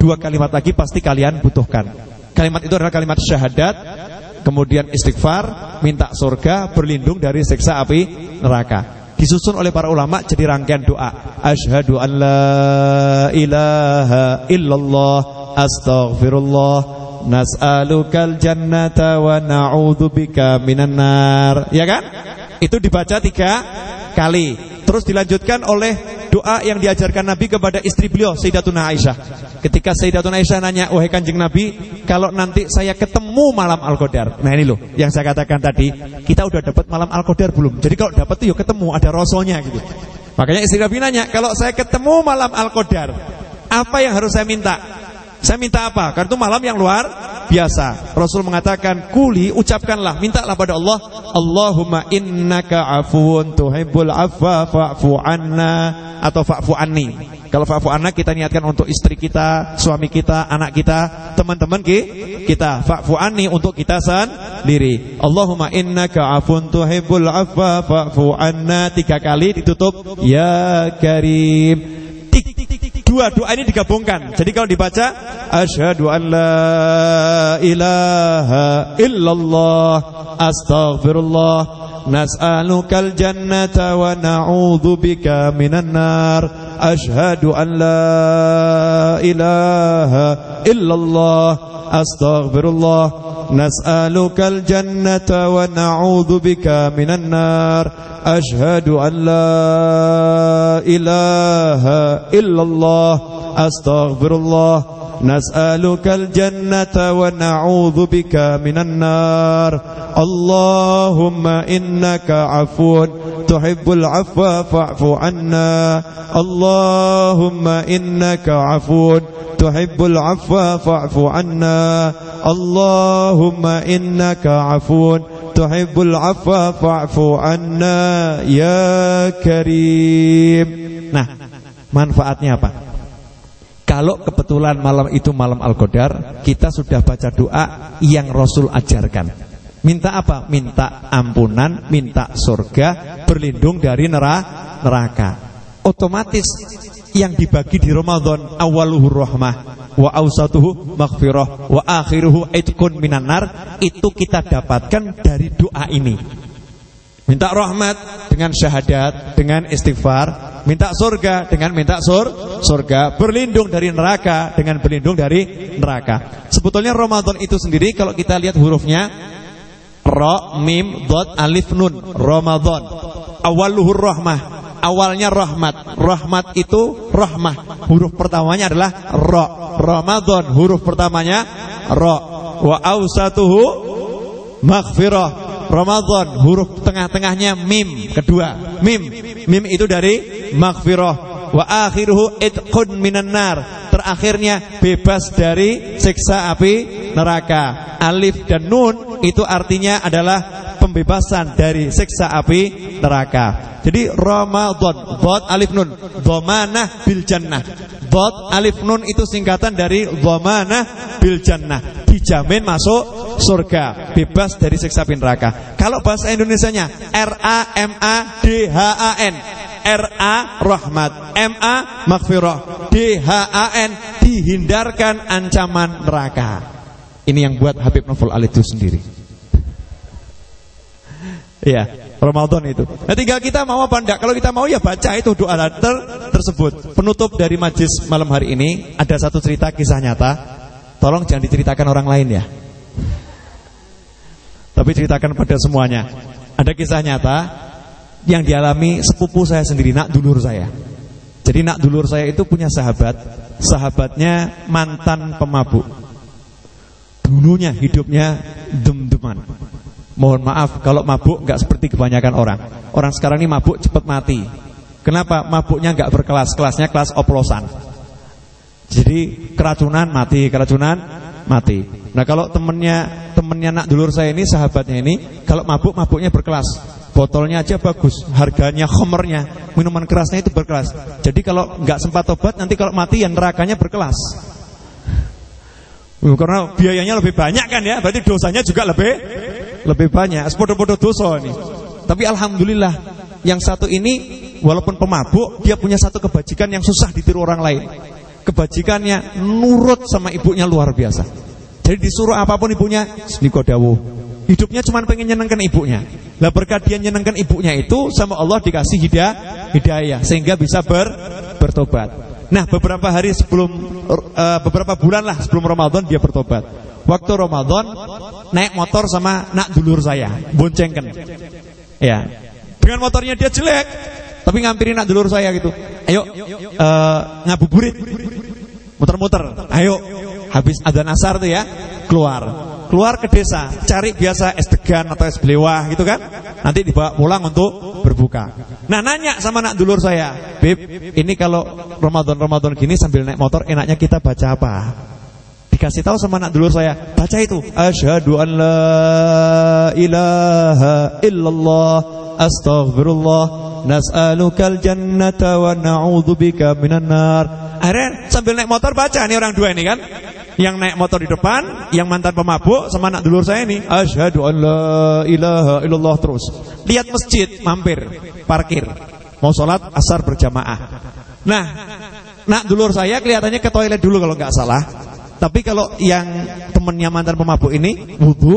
Speaker 1: dua kalimat lagi pasti kalian butuhkan. Kalimat itu adalah kalimat syahadat, kemudian istighfar, minta surga, berlindung dari siksa api neraka. Disusun oleh para ulama jadi rangkaian doa. Asyhadu an la ilaha illallah astaghfirullah nas'alukal jannata wa na'udzubika minan nar. Ya kan? Itu dibaca tiga kali. Terus dilanjutkan oleh doa yang diajarkan Nabi kepada istri beliau Sayyidatuna Aisyah. Ketika Sayyidatuna Aisyah nanya, "Wahai Kanjeng Nabi, kalau nanti saya ketemu malam Al-Qadar." Nah, ini loh yang saya katakan tadi, kita udah dapat malam Al-Qadar belum? Jadi kalau dapat tuh yuk ketemu, ada rasulnya gitu. Makanya istri Nabi nanya, "Kalau saya ketemu malam Al-Qadar, apa yang harus saya minta?" Saya minta apa? Karena itu malam yang luar biasa. Rasul mengatakan, "Kuli, ucapkanlah, mintalah pada Allah, Allahumma innaka afuwun tuhibbul afwa fa'fu anna atau fa'fu anni." Kalau fa'fu anna kita niatkan untuk istri kita, suami kita, anak kita, teman-teman kita. Fa'fu anni untuk kita sendiri. Allahumma innaka afuwun tuhibbul afwa fa'fu anna tiga kali ditutup ya karim dua doa ini digabungkan. Jadi kalau dibaca asyhadu an la ilaha illallah astaghfirullah nas'alukal jannata wa na'udzu bika minan nar asyhadu an la ilaha illallah astaghfirullah نسألك الجنة ونعوذ بك من النار. أشهد أن لا إله إلا الله. أستغفر الله نسألك الجنة ونعوذ بك من النار اللهم إنك عفو تحب العفو فاعف عنا اللهم إنك عفو تحب العفو فاعف عنا اللهم إنك عفو tuhibbul afwa fa'fu anna ya karim. Nah, manfaatnya apa? Kalau kebetulan malam itu malam Al-Qadar, kita sudah baca doa yang Rasul ajarkan. Minta apa? Minta ampunan, minta surga, berlindung dari neraka. Otomatis yang dibagi di Ramadan awaluhur rahmah wa ausatuhu maghfirah wa akhiruhu itqun minan nar itu kita dapatkan dari doa ini. Minta rahmat dengan syahadat, dengan istighfar, minta surga dengan minta sur, surga, berlindung dari neraka dengan berlindung dari neraka. Sebetulnya Ramadan itu sendiri kalau kita lihat hurufnya ra mim dot alif nun Ramadan. Awaluhur rahmah awalnya rahmat. Rahmat itu rahmah. Huruf pertamanya adalah ra. Ramadan huruf pertamanya ra. Wa ausatuhu maghfirah. Ramadan huruf tengah-tengahnya mim kedua. Mim. Mim itu dari maghfirah. Wa akhiruhu itqun minan nar. Terakhirnya bebas dari siksa api neraka. Alif dan nun itu artinya adalah pembebasan dari siksa api neraka. Jadi Ramadan, dot alif nun, dhamanah bil jannah. Alif nun itu singkatan dari dhamanah bil jannah. Dijamin masuk surga, bebas dari siksa neraka. Kalau bahasa Indonesianya R A M A D H A N. R A rahmat, M A maghfirah, D H A N dihindarkan ancaman neraka. Ini yang buat Habib Novel Al itu sendiri. Iya. Ramadan itu. Nah tinggal kita mau apa enggak? Kalau kita mau ya baca itu doa ter tersebut. Penutup dari majlis malam hari ini ada satu cerita kisah nyata. Tolong jangan diceritakan orang lain ya. Tapi ceritakan pada semuanya. Ada kisah nyata yang dialami sepupu saya sendiri, nak dulur saya. Jadi nak dulur saya itu punya sahabat, sahabatnya mantan pemabuk. Dulunya hidupnya dem-deman. Mohon maaf kalau mabuk nggak seperti kebanyakan orang. Orang sekarang ini mabuk cepat mati. Kenapa? Mabuknya nggak berkelas, kelasnya kelas oplosan. Jadi keracunan mati, keracunan mati. Nah kalau temennya temennya nak dulur saya ini sahabatnya ini kalau mabuk mabuknya berkelas. Botolnya aja bagus, harganya khomernya, minuman kerasnya itu berkelas. Jadi kalau nggak sempat tobat nanti kalau mati yang nerakanya berkelas. Karena biayanya lebih banyak kan ya, berarti dosanya juga lebih lebih banyak. Sepodo-podo dosa ini. Tapi alhamdulillah yang satu ini walaupun pemabuk dia punya satu kebajikan yang susah ditiru orang lain. Kebajikannya nurut sama ibunya luar biasa. Jadi disuruh apa pun ibunya, niko dawuh. Hidupnya cuma pengen nyenengkan ibunya. Lah berkat dia nyenengkan ibunya itu sama Allah dikasih hidayah, hidayah sehingga bisa ber, bertobat. Nah, beberapa hari sebelum uh, beberapa bulan lah sebelum Ramadan dia bertobat. Waktu Ramadan naik motor sama nak dulur saya, boncengkan. Ya. Dengan motornya dia jelek, Tapi ngampirin nak dulur saya gitu. Ayo uh, ngabuburit. Muter-muter. Ayo. Habis ada nasar tuh ya, keluar keluar ke desa, cari biasa es degan atau es belewah gitu kan. Nanti dibawa pulang untuk berbuka. Nah nanya sama anak dulur saya, Bib, ini kalau Ramadan-Ramadan gini sambil naik motor enaknya kita baca apa? Dikasih tahu sama anak dulur saya, baca itu. Asyhadu an la ilaha illallah astaghfirullah nas'alukal jannata wa na'udzubika minan nar. Akhirnya sambil naik motor baca nih orang dua ini kan. Yang naik motor di depan, yang mantan pemabuk sama anak dulur saya ini, asyhadu an la ilaha illallah terus. Lihat masjid, mampir, parkir. Mau sholat asar berjamaah. Nah, nak dulur saya kelihatannya ke toilet dulu kalau nggak salah. Tapi kalau yang temennya mantan pemabuk ini wudhu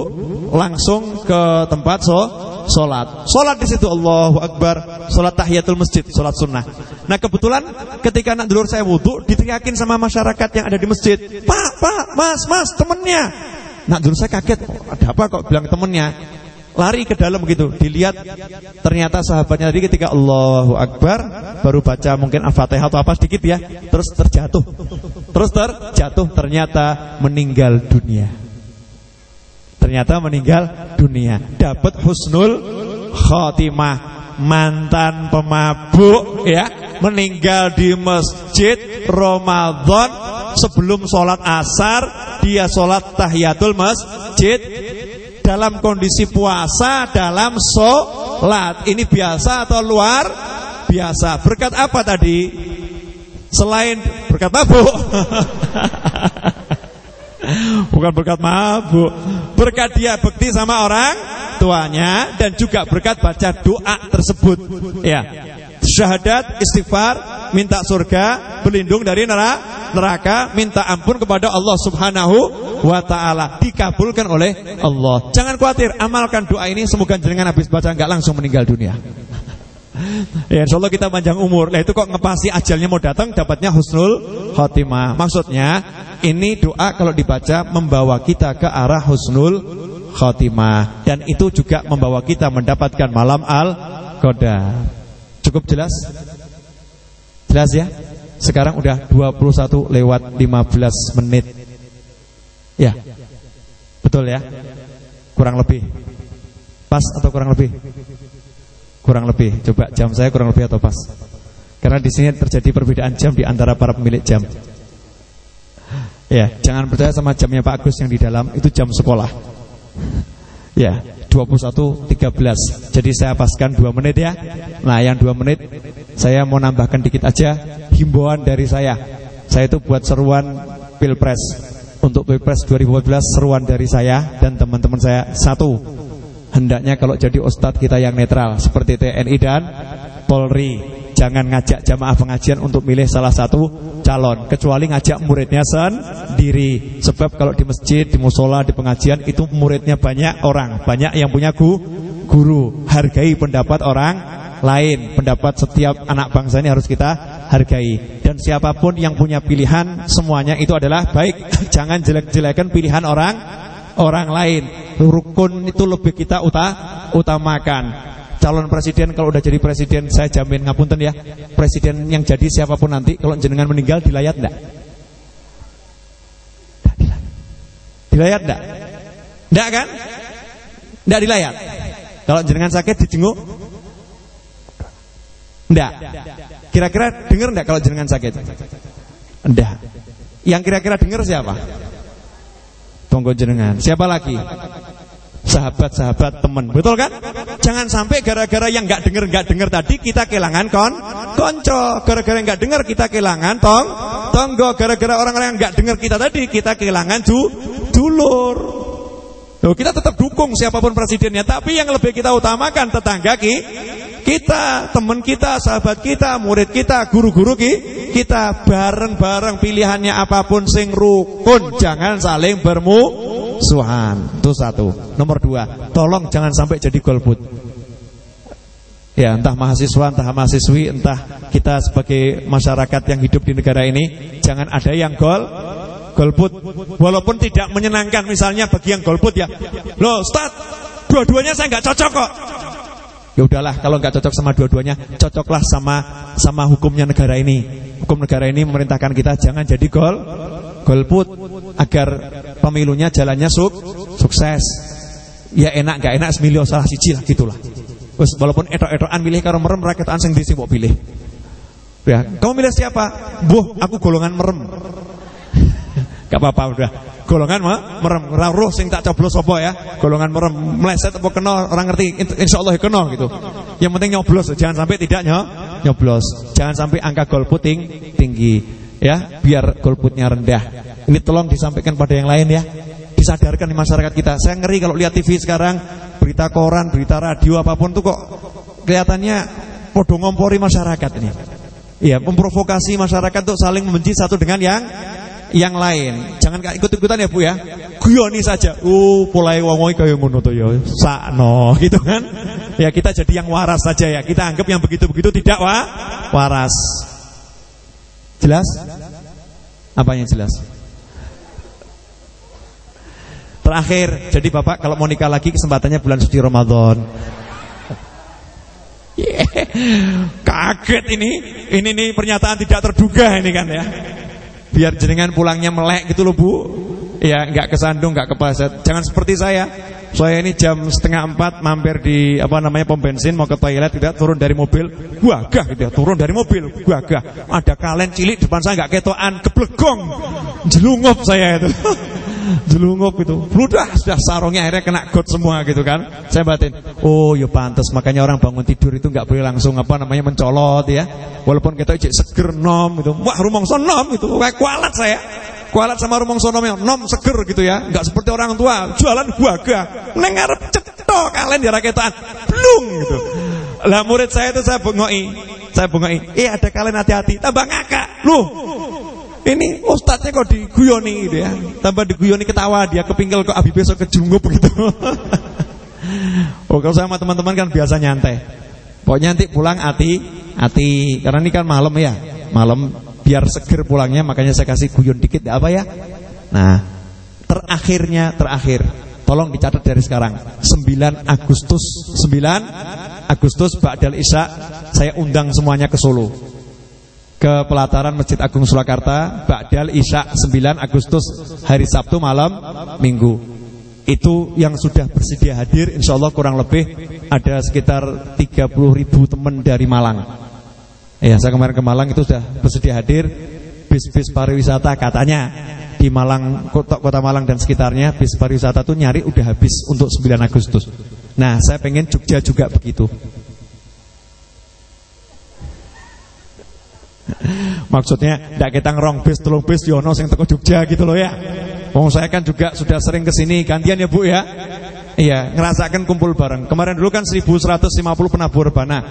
Speaker 1: langsung ke tempat so Sholat. Sholat di situ Allahu Akbar. Sholat tahiyatul masjid Sholat sunnah. Nah kebetulan ketika anak dulur saya wudhu Diteriakin sama masyarakat yang ada di masjid. Pak, pak, mas, mas, temennya. Nak dulur saya kaget Ada apa kok bilang temennya Lari ke dalam begitu Dilihat ternyata sahabatnya tadi ketika Allahu Akbar Baru baca mungkin Al-Fatihah atau apa sedikit ya Terus terjatuh. Terus terjatuh ternyata meninggal dunia. Ternyata meninggal dunia. Dapat husnul khotimah Mantan pemabuk ya. Meninggal di masjid Ramadan Sebelum sholat asar Dia sholat tahiyatul masjid Dalam kondisi puasa Dalam sholat. Ini biasa atau luar biasa? Berkat apa tadi? Selain berkat mabuk. Bukan berkat mabuk. Berkat dia bekti sama orang tuanya Dan juga berkat baca doa tersebut. Ya Syahadat, istighfar, minta surga Berlindung dari neraka Minta ampun kepada Allah subhanahu wa ta'ala. Dikabulkan oleh Allah. Jangan khawatir, amalkan doa ini. Semoga jenengan habis baca nggak langsung meninggal dunia. Ya insya Allah kita panjang umur. Nah itu kok ngepasi ajalnya mau datang Dapatnya husnul khotimah. Maksudnya ini doa kalau dibaca Membawa kita ke arah husnul khotimah. Dan itu juga membawa kita mendapatkan malam al-qadar Cukup jelas? Jelas ya? Sekarang udah 21 lewat 15 menit Ya Betul ya? Kurang lebih Pas atau kurang lebih? Kurang lebih. Coba jam saya kurang lebih atau pas? Karena di sini terjadi perbedaan jam di antara para pemilik jam. Ya, jangan percaya sama jamnya Pak Agus yang di dalam itu jam sekolah. Ya, 21.13. Jadi saya paskan 2 menit ya. Nah, yang 2 menit saya mau nambahkan dikit aja himbauan dari saya. Saya itu buat seruan Pilpres. Untuk Pilpres 2014 seruan dari saya dan teman-teman saya satu Hendaknya kalau jadi ustadz kita yang netral Seperti TNI dan Polri Jangan ngajak jamaah pengajian untuk milih salah satu calon. Kecuali ngajak muridnya sendiri. Sebab kalau di masjid, di musola, di pengajian Itu muridnya banyak orang. Banyak yang punya gu, guru. Hargai pendapat orang lain. Pendapat setiap anak bangsa ini harus kita hargai. Dan siapa pun yang punya pilihan Semuanya itu adalah baik. Jangan jelek-jelekan pilihan orang orang lain. Rukun itu lebih kita uta, utamakan. Calon presiden kalau udah jadi presiden saya jamin ngapunten ya. Presiden yang jadi siapa pun nanti kalau jenengan meninggal dilayat enggak? Dilayat enggak? Enggak kan? Enggak dilayat. Kalau jenengan sakit dijenguk? Enggak. Kira-kira dengar enggak kalau jenengan sakit? Enggak. Yang kira-kira dengar siapa? Tunggu jenengan. Siapa lagi? Sahabat-sahabat teman. Betul kan? Jangan sampai gara-gara yang nggak dengar nggak dengar tadi kita kehilangan kon konco. Gara-gara yang nggak dengar kita kehilangan tong tonggo. Gara-gara orang-orang yang nggak dengar kita tadi kita kehilangan ju dulur. Loh, kita tetap dukung siapa pun presidennya, tapi yang lebih kita utamakan tetangga ki, kita, teman kita, sahabat kita, murid kita, guru-guru ki, kita bareng-bareng pilihannya apa pun sing rukun, jangan saling bermusuhan. Itu satu. Nomor dua, tolong jangan sampai jadi golput. Ya, entah mahasiswa, entah mahasiswi, entah kita sebagai masyarakat yang hidup di negara ini, jangan ada yang gol golput walaupun tidak menyenangkan misalnya bagi yang golput ya loh start dua-duanya saya nggak cocok kok Ya udahlah kalau nggak cocok sama dua-duanya, cocoklah sama sama hukumnya negara ini. Hukum negara ini memerintahkan kita jangan jadi gol golput agar pemilunya jalannya suk, sukses. Ya enak nggak enak semilio salah siji lah gitulah. Terus walaupun etok-etokan milih karo merem rakyat sing disi mau pilih. Ya, kamu milih siapa? Buh, aku golongan merem. Gak apa-apa udah. Golongan mah merem. Ora roh sing tak coblos apa ya. Golongan merem meleset apa kena orang ngerti. Insyaallah ya kena gitu. Yang penting nyoblos, jangan sampai tidak nyoblos. Jangan sampai angka golput tinggi ya, biar golputnya rendah. Ini tolong disampaikan pada yang lain ya. Disadarkan di masyarakat kita. Saya ngeri kalau lihat TV sekarang, berita koran, berita radio apa pun tuh kok kelihatannya podo ngompori masyarakat ini. Iya, memprovokasi masyarakat untuk saling membenci satu dengan yang yang lain. Jangan ikut-ikutan ya Bu ya. Guyoni saja. Oh, mulai wong-wong kaya ngono to ya. Sakno gitu kan. Ya kita jadi yang waras saja ya. Kita anggap yang begitu-begitu tidak wa waras. Jelas? Apa yang jelas? Terakhir, jadi Bapak kalau mau nikah lagi kesempatannya bulan suci Ramadan. Yeah. Kaget ini. Ini nih pernyataan tidak terduga ini kan ya. Biar jenengan pulangnya melek gitu loh bu. Ya nggak kesandung nggak kepaset. Jangan seperti saya. Saya ini jam setengah empat mampir di apa namanya pom bensin mau ke toilet tidak turun dari mobil. Gua gah gitu ya turun dari mobil. Gua gah ada kalen cilik depan saya nggak ketoan keblegong. Jelungup saya itu jelungup itu. Ludah sudah sarungnya akhirnya kena got semua gitu kan. Saya batin oh ya pantas makanya orang bangun tidur itu nggak boleh langsung apa namanya mencolot ya. Walaupun kita ijek seger nom itu wah rumongso nom itu kayak kualat saya. Kualat sama rumongso nom yang nom seger gitu ya. Nggak seperti orang tua jualan buaga neng cetok kalian di raketan. Blung gitu. Lah murid saya itu saya bengoi. Saya bengoi eh ada kalian hati-hati tambah ngakak. Lu ini ustadznya kok diguyoni gitu ya. Tambah diguyoni ketawa dia kepinggal kok abi besok kejungup begitu. oh kalau sama teman-teman kan biasa nyantai. Pokoknya nanti pulang hati hati karena ini kan malam ya. Malam biar seger pulangnya makanya saya kasih guyon dikit apa ya. Nah, terakhirnya terakhir tolong dicatat dari sekarang 9 Agustus 9 Agustus Ba'dal Isya saya undang semuanya ke Solo ke pelataran Masjid Agung Surakarta Ba'dal Isya 9 Agustus hari Sabtu malam Minggu. Itu yang sudah bersedia hadir insya Allah kurang lebih ada sekitar 30 ribu teman dari Malang. Ya saya kemarin ke Malang itu sudah bersedia hadir bis-bis pariwisata katanya di Malang kota, kota Malang dan sekitarnya bis pariwisata itu nyari udah habis untuk 9 Agustus. Nah saya pengen Jogja juga begitu Maksudnya tidak kita ngerong bis telung bis yono sing teko Jogja gitu loh ya. Wong saya kan juga sudah sering ke sini gantian ya Bu ya. Iya, ngerasakan kumpul bareng. Kemarin dulu kan 1150 penabur rebana.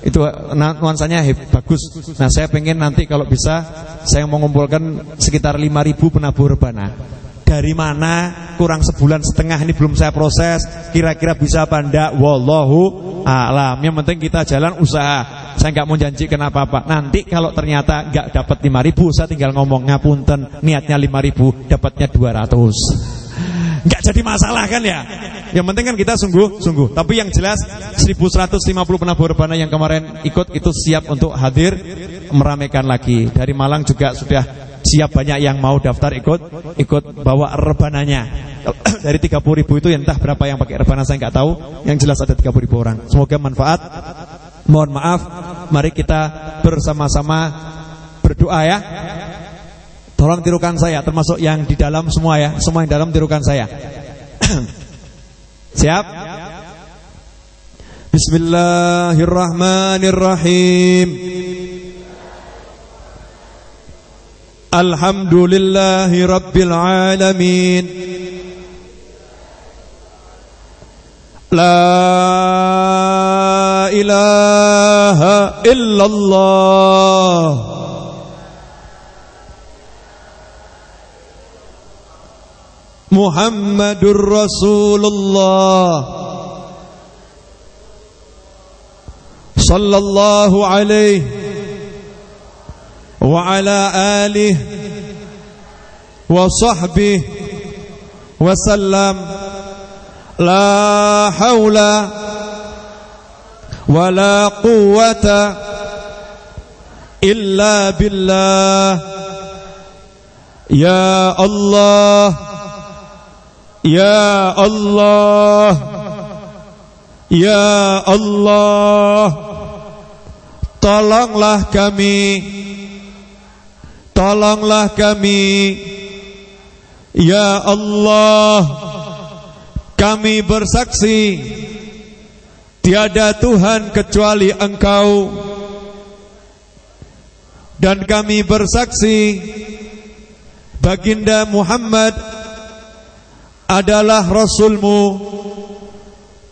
Speaker 1: Itu nuansanya heb, bagus. Nah, saya pengen nanti kalau bisa saya mengumpulkan sekitar 5000 penabur rebana. Dari mana kurang sebulan setengah ini belum saya proses, kira-kira bisa apa ndak? Wallahu a'lam. Yang penting kita jalan usaha. Saya nggak mau janjikan apa-apa. Nanti kalau ternyata nggak dapat 5000 saya tinggal ngomong ngapunten, niatnya 5000, dapatnya 200. Nggak jadi masalah kan ya? Yang penting kan kita sungguh-sungguh. Tapi yang jelas 1150 penabur rebana yang kemarin ikut itu siap untuk hadir meramaikan lagi. Dari Malang juga sudah siap banyak yang mau daftar ikut ikut bawa rebananya. Dari 30 ribu itu entah berapa yang pakai rebana saya nggak tahu. Yang jelas ada 30 ribu orang. Semoga manfaat. Mohon maaf, mari kita bersama-sama berdoa ya. Tolong tirukan saya, termasuk yang di dalam semua ya. Semua yang dalam tirukan saya. Siap? Bismillahirrahmanirrahim. Alhamdulillahi rabbil alamin. La إله إلا الله. محمد رسول الله. صلى الله عليه وعلى آله وصحبه وسلم. لا حول ولا قوة إلا بالله يا الله يا الله Ya Allah Tolonglah kami Tolonglah kami Ya Allah Kami bersaksi Tiada Tuhan kecuali Engkau. Dan kami bersaksi Baginda Muhammad Adalah Rasulmu.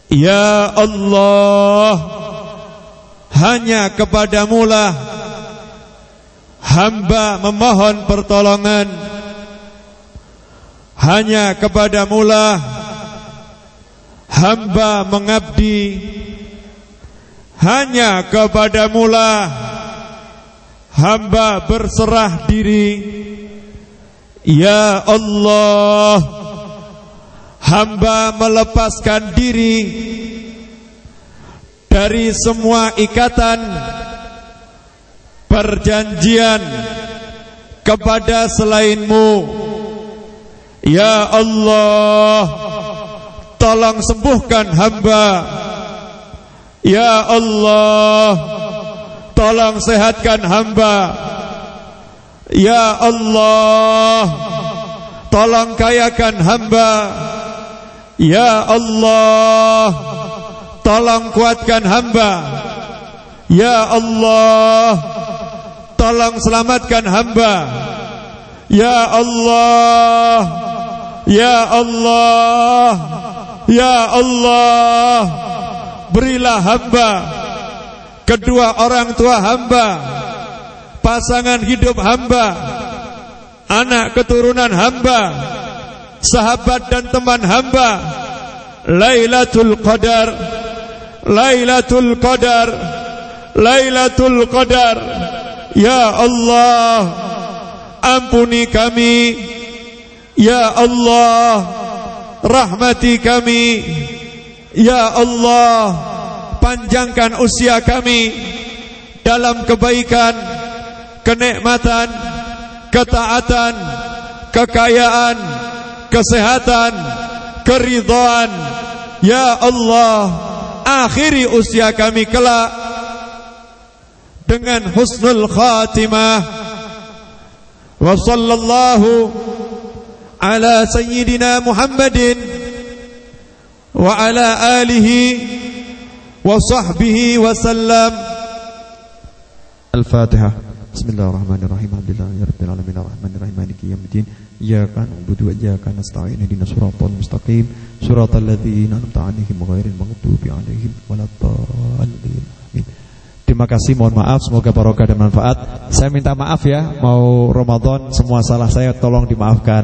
Speaker 1: Ya Allah Hanya kepadamu lah Hamba memohon pertolongan. Hanya kepadamu lah Hamba mengabdi Hanya kepadamu lah. Hamba berserah diri. Ya Allah hamba melepaskan diri dari semua ikatan perjanjian kepada selainmu. Ya Allah tolong sembuhkan hamba. Ya Allah tolong sehatkan hamba. Ya Allah tolong kayakan hamba. Ya Allah Tolong kuatkan hamba. Ya Allah Tolong selamatkan hamba. Ya Allah Ya Allah Ya Allah Berilah hamba Kedua orang tua hamba Pasangan hidup hamba Anak keturunan hamba sahabat dan teman hamba Lailatul Qadar Lailatul Qadar Lailatul Qadar. Ya Allah ampuni kami. Ya Allah rahmati kami Ya Allah panjangkan usia kami dalam kebaikan kenikmatan ketaatan kekayaan kesehatan, keridhaan. Ya Allah, akhiri usia kami kelak dengan husnul khatimah. Wa sallallahu ala sayyidina Muhammadin wa ala alihi wa sahbihi wa sallam. Al-Fatihah. Bismillahirrahmanirrahim. Alhamdulillahirabbil alamin arrahmanirrahim maliki yaumiddin. إياك نعبد وإياك نستعين اهدنا الصراط المستقيم صراط الذين أنعمت عليهم غير المغضوب عليهم ولا الضالين Terima kasih, mohon maaf, semoga barokah dan manfaat. Saya minta maaf ya, mau Ramadan semua salah saya tolong dimaafkan.